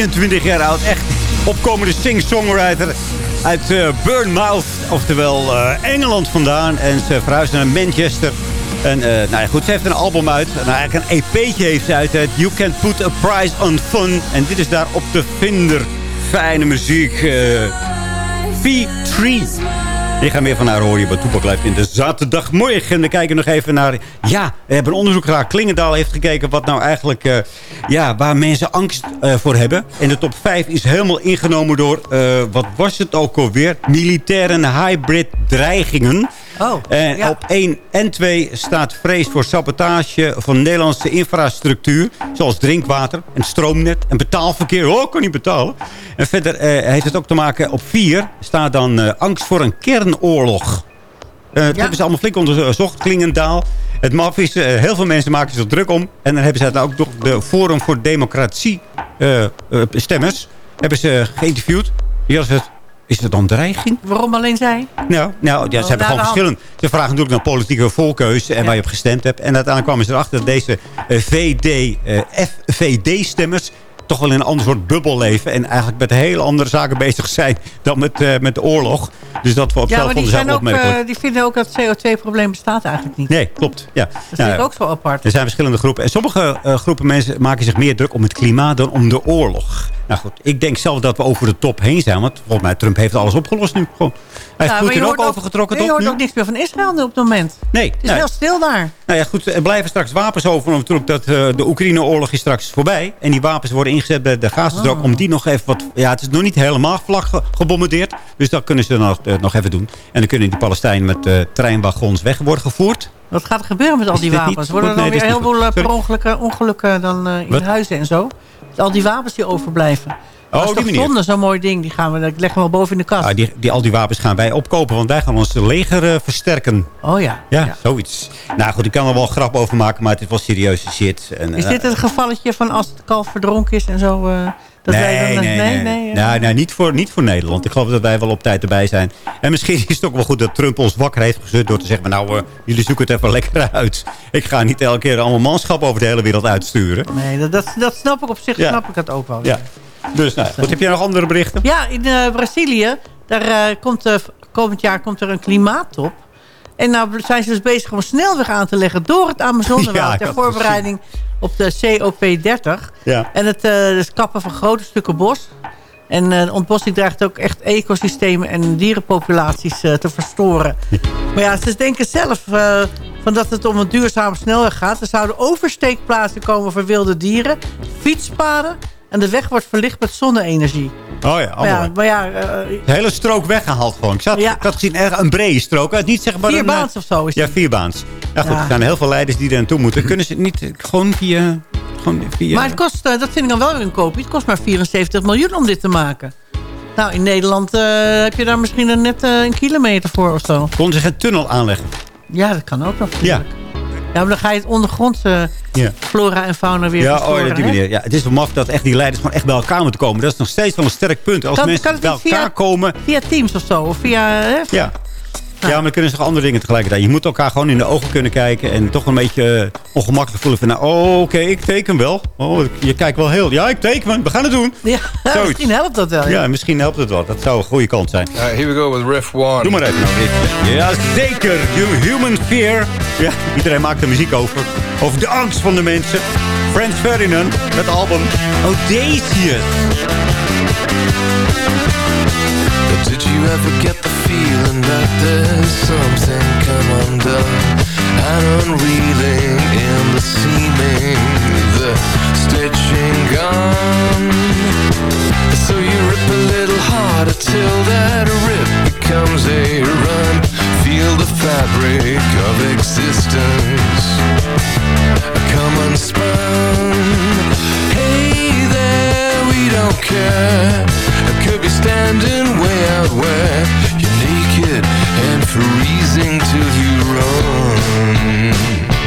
21 jaar oud. Echt opkomende sing-songwriter uit eh Bournemouth. Oftewel eh, Engeland vandaan. En ze verhuisde naar Manchester. En eh, nou ja, goed, ze heeft een album uit. Nou, eigenlijk een EP'tje heeft ze uit. Het You Can Put a Price on Fun. En dit is daar op te vinden. Fijne muziek. eh V3. Die gaan weer van haar horen bij Toepak Live in de zaterdagmorgen. En dan kijken we nog even naar... Ja, we hebben een onderzoek gedaan. Klingendaal heeft gekeken wat nou eigenlijk... eh, ja, waar mensen angst eh, voor hebben. En de top 5 is helemaal ingenomen door... eh, wat was het ook alweer? Militaire hybrid dreigingen. Oh, En op 1 en 2 staat vrees voor sabotage van Nederlandse infrastructuur. Zoals drinkwater en stroomnet en betaalverkeer. Oh, kan niet betalen. En verder eh, heeft het ook te maken op 4 staat dan eh, angst voor een kernoorlog. Eh dat hebben ze allemaal flink onderzocht, Klingendaal. Het maf is, heel veel mensen maken zich er druk om. En dan hebben ze dan ook nog de Forum voor Democratie stemmers. Hebben ze geïnterviewd. Hier was het, is het dan dreiging? Waarom alleen zij? Nou, nou ja, ze Oh, hebben gewoon verschillend. Ze vragen natuurlijk naar politieke voorkeuze en waar je op gestemd hebt. En uiteindelijk kwamen ze erachter dat deze eh, VD, eh, FVD-stemmers toch wel in een ander soort bubbel leven. En eigenlijk met hele andere zaken bezig zijn dan met, eh, met de oorlog. Dus dat we op Ja, zelf maar die, zijn ook, die vinden ook dat het CO2-probleem bestaat eigenlijk niet. Nee, klopt. Ja. Dat vind Nou, ook zo apart. Er zijn verschillende groepen. En sommige groepen mensen maken zich meer druk om het klimaat dan om de oorlog. Nou goed, ik denk zelf dat we over de top heen zijn. Want volgens mij, Trump heeft alles opgelost nu. Gewoon. Hij heeft Poetin ook overgetrokken? Je hoort nu? ook niks meer van Israël nu op het moment. Nee. Het is nou, heel stil daar. nou ja, goed, er blijven straks wapens over. Natuurlijk dat eh, de Oekraïne-oorlog is straks voorbij. En die wapens worden ingezet bij de Gazastrook. Oh. Om die nog even wat... Ja, het is nog niet helemaal vlak ge- gebombardeerd. Dus dat kunnen ze nog, eh, nog even doen. En dan kunnen die Palestijnen met eh, treinwagons weg worden gevoerd. Wat gaat er gebeuren met al die wapens? Worden er dan Nee, weer heel veel per ongelukken, ongelukken dan in Wat? huizen en zo? Al die wapens die overblijven. dat is die toch zo'n mooi ding. Die gaan we, ik leg hem wel boven in de kast. Ah, die, die, al die wapens gaan wij opkopen. Want wij gaan ons leger eh, versterken. Oh ja. Ja, zoiets. Nou goed, ik kan er wel een grap over maken. Maar het is wel serieuze shit. En, Is eh, dit een gevalletje van als het kalf verdronken is en zo? eh, dat nee, wij dan, nee, nee, nee. eh, Nou, nou, niet, voor, niet voor Nederland. Ik geloof dat wij wel op tijd erbij zijn. En misschien is het ook wel goed dat Trump ons wakker heeft gezet... door te zeggen, nou, eh, jullie zoeken het even lekker uit. Ik ga niet elke keer allemaal manschap over de hele wereld uitsturen. Nee, dat, dat, dat snap ik op zich, Ja. snap ik dat ook wel. Ja. Dus, nou, wat heb jij nog andere berichten? Ja, in eh, Brazilië, daar eh, komt komend jaar komt er een klimaattop. En nou zijn ze dus bezig om een snelweg aan te leggen door het Amazonewoud... ter voorbereiding op de COP30. Ja. En het dus kappen van grote stukken bos. En de ontbossing dreigt ook echt ecosystemen en dierenpopulaties eh, te verstoren. Maar ja, ze denken zelf eh, van dat het om een duurzame snelweg gaat. Er zouden oversteekplaatsen komen voor wilde dieren, fietspaden... en de weg wordt verlicht met zonne-energie. Oh ja, Maar ja, allemaal. maar ja eh, De hele strook weggehaald gewoon. Ik, zat, Ja. ik had gezien erg een brede strook. Het niet zeg maar vier een, eh, baans of zo is Ja, die. vier baans. Ja goed, Ja. er zijn heel veel leiders die er naartoe moeten. Kunnen ze het niet eh, gewoon via... Gewoon via Maar het kost, dat vind ik dan wel weer een kopie. Het kost maar 74 miljoen om dit te maken. Nou, in Nederland heb je daar misschien een net een kilometer voor of zo. Konden ze geen tunnel aanleggen? Ja, dat kan ook nog. Ja. Ja, maar dan ga je het ondergrondse Ja. flora en fauna weer Ja, verstoren, oh, op die manier. Ja, het is wel maf dat echt die leiders gewoon echt bij elkaar moeten komen. Dat is nog steeds wel een sterk punt. Als Kan- mensen kan bij elkaar via- komen... Via Teams of zo. Of via... Hè? Ja. Ja, maar dan kunnen ze nog andere dingen tegelijkertijd. Je moet elkaar gewoon in de ogen kunnen kijken. En toch een beetje eh, ongemakkelijk voelen van... Nou, oh, oké, ik teken wel. Oh, je kijkt wel heel... Ja, ik teken. We gaan het doen. Ja, Zoiets. misschien helpt dat wel. Ja, misschien helpt het wel. Dat zou een goede kant zijn. here we go with riff one. Doe maar even nou. Ja, zeker. Hu- Human Fear. Ja, iedereen maakt er muziek over. Over de angst van de mensen. Franz Ferdinand met het album Audacious. Did you ever get the feeling that there's something come undone and unreeling in the seaming, the stitching gone? So you rip a little harder till that rip becomes a run. Feel the fabric of existence. Come unspun. Hey we don't care. I could be standing way out where you're naked and freezing till you run.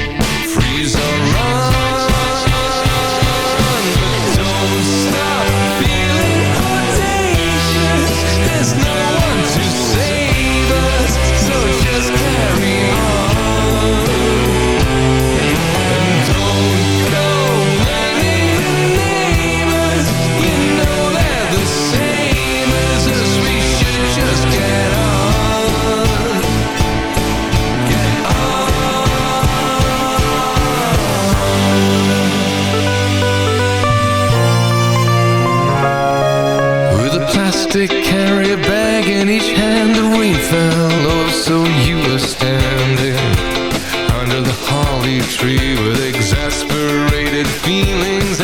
A carry a bag in each hand, the rain fell. Oh, so you were standing under the holly tree with exasperated feelings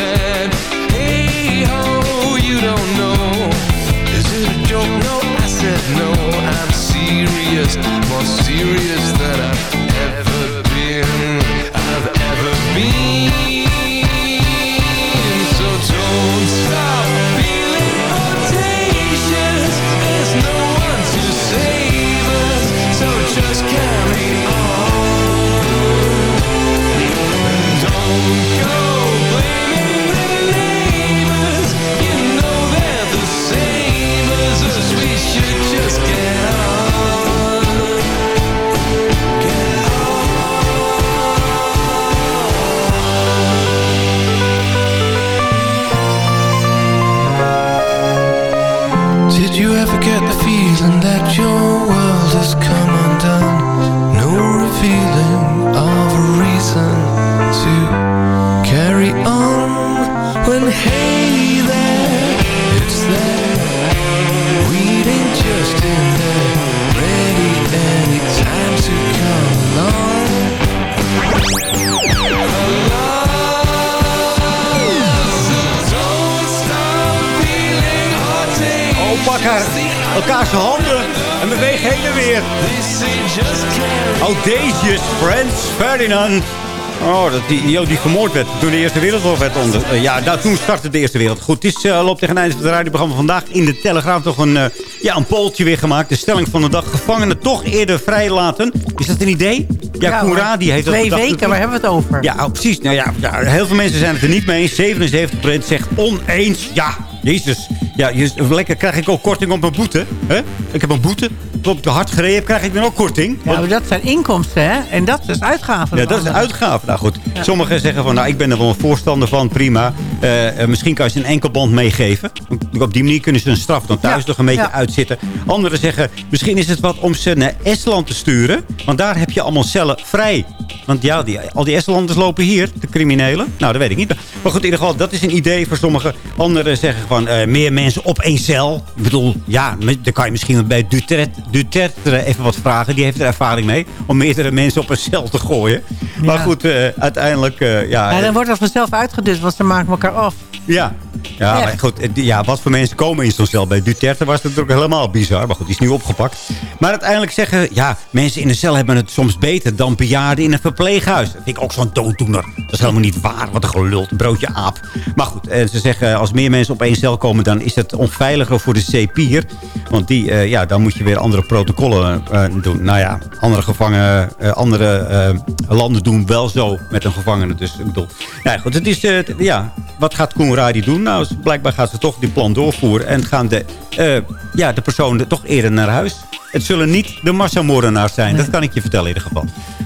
Oh, dat die, die, die vermoord werd toen de Eerste Wereldoorlog werd onder... eh, ja, nou, toen startte de Eerste Wereld. Goed, het is, eh, loopt tegen het einde van het radioprogramma vandaag. In de Telegraaf toch een, eh, ja, een polltje weer gemaakt. De stelling van de dag. Gevangenen toch eerder vrijlaten. Is dat een idee? Ja, Ja, Koenraadi heeft dat Twee weken, waar hebben we het over? Ja, oh, precies. Nou ja, ja, heel veel mensen zijn het er niet mee eens. 77% zegt oneens. Ja, jezus. Ja, je- lekker krijg ik ook korting op mijn boete. hè? Ik heb een boete. Op ik te hard gereden heb, krijg ik dan ook korting. Ja, maar dat zijn inkomsten, hè? En dat is uitgaven. Ja, dat is een uitgave. Nou goed, sommigen zeggen van, nou, ik ben er wel een voorstander van, prima. Eh, eh, misschien kan je ze een enkelband meegeven. Op die manier kunnen ze een straf dan thuis Ja, nog een beetje ja. uitzitten. Anderen zeggen, misschien is het wat om ze naar Estland te sturen. Want daar heb je allemaal cellen vrij. Want ja, die, al die Estlanders lopen hier, de criminelen. Nou, dat weet ik niet. Maar goed, in ieder geval, dat is een idee voor sommigen. Anderen zeggen van, eh, meer mensen op één cel. Ik bedoel, ja, dan kan je misschien bij Duterte, Duterte even wat vragen. Die heeft er ervaring mee. Om meerdere mensen op een cel te gooien. Maar goed, uiteindelijk, ja... Dan wordt dat vanzelf uitgedut, want ze maken elkaar af. Ja, ja maar goed. eh, Ja, wat voor mensen komen in zo'n cel? Bij Duterte was het natuurlijk helemaal bizar. Maar goed, die is nu opgepakt. Maar uiteindelijk zeggen... Ja, mensen in een cel hebben het soms beter dan bejaarden in een verpleeghuis. Dat vind ik ook zo'n dooddoener. Dat is helemaal niet waar. Wat een geluld. Broodje aap. Maar goed, en ze zeggen... Als meer mensen op één cel komen... dan is het onveiliger voor de zeepier. Want die, eh, ja, dan moet je weer andere protocollen eh, doen. Nou ja, andere gevangenen... eh, andere eh, landen doen wel zo met een gevangene. Dus ik bedoel... Nou ja, goed, het is... eh, ja, wat gaat Koenraadi doen? Nou, blijkbaar gaat ze toch die plan doorvoeren. En gaan de, eh, ja, de personen toch eerder naar huis. Het zullen niet de massamoordenaars zijn. Dat kan ik je vertellen in ieder geval.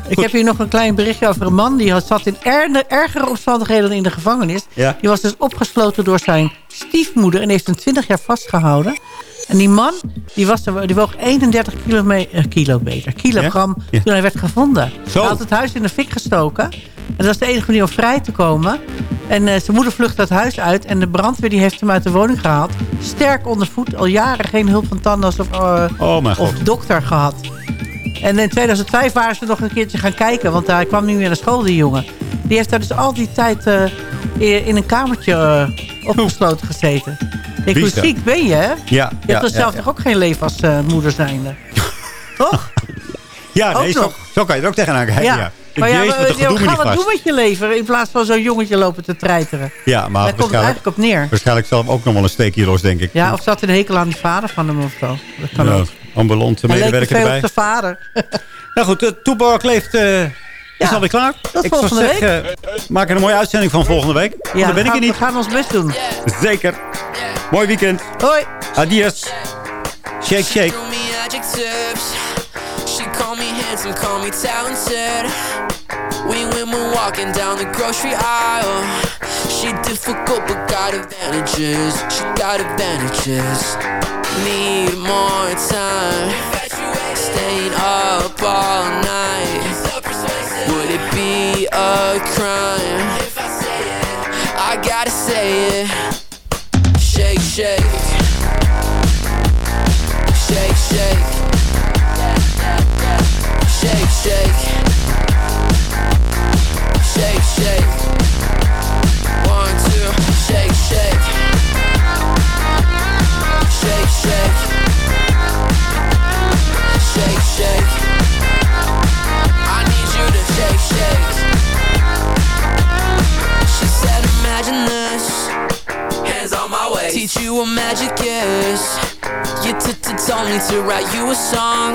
Ik heb hier nog een klein berichtje over een man... die had- zat in erne- ergere omstandigheden dan in de gevangenis. Ja. Die was dus opgesloten door zijn stiefmoeder... en heeft hem 20 jaar vastgehouden. En die man, die, was, er- die woog 31 kilome- eh, kilometer, kilogram Ja? Ja. toen hij werd gevonden. Zo. Hij had het huis in de fik gestoken. En dat was de enige manier om vrij te komen. En eh, zijn moeder vluchtte het huis uit. En de brandweer die heeft hem uit de woning gehaald. Sterk onder voet. Al jaren geen hulp van tandarts of, eh, Oh of dokter gehad. En in 2005 waren ze nog een keertje gaan kijken. Want hij kwam niet meer naar school, die jongen. Die heeft daar dus al die tijd eh, in een kamertje opgesloten gezeten. Ik hoe ziek ben je, hè? Ja, Je ja, hebt er ja, zelf ja. toch ook geen leven als moeder zijnde? Toch? Ja, nee, zo, zo kan je er ook tegenaan kijken. Ja. Maar ja, Jezus, wat een ja, gedoe met ga die wat doen met je leven in plaats van zo'n jongetje lopen te treiteren. Ja, maar Daar komt het eigenlijk op neer. waarschijnlijk zal hem ook nog wel een steekje los, denk ik. Ja, of zat een hekel aan die vader van hem of zo. Dat kan Ja, ook. ambulante Hij medewerker erbij. zijn vader. Nou goed, de Toepak leeft... eh is alweer klaar. tot ik volgende zou zeggen, maak er een mooie uitzending van volgende week. Want Ja, dan ben ik we er gaan, niet. we gaan ons best doen. Zeker. Mooi weekend. Hoi. Adios. Shake, shake. throw me adjectives. She call me handsome, call me talented. We women walking down the grocery aisle. She difficult but got advantages. She got advantages. Need more time. Staying up all night. Would it be a crime? I gotta say it. Shake, shake. Shake, shake. Shake, shake. Magic is. You t-t told me to write you a song.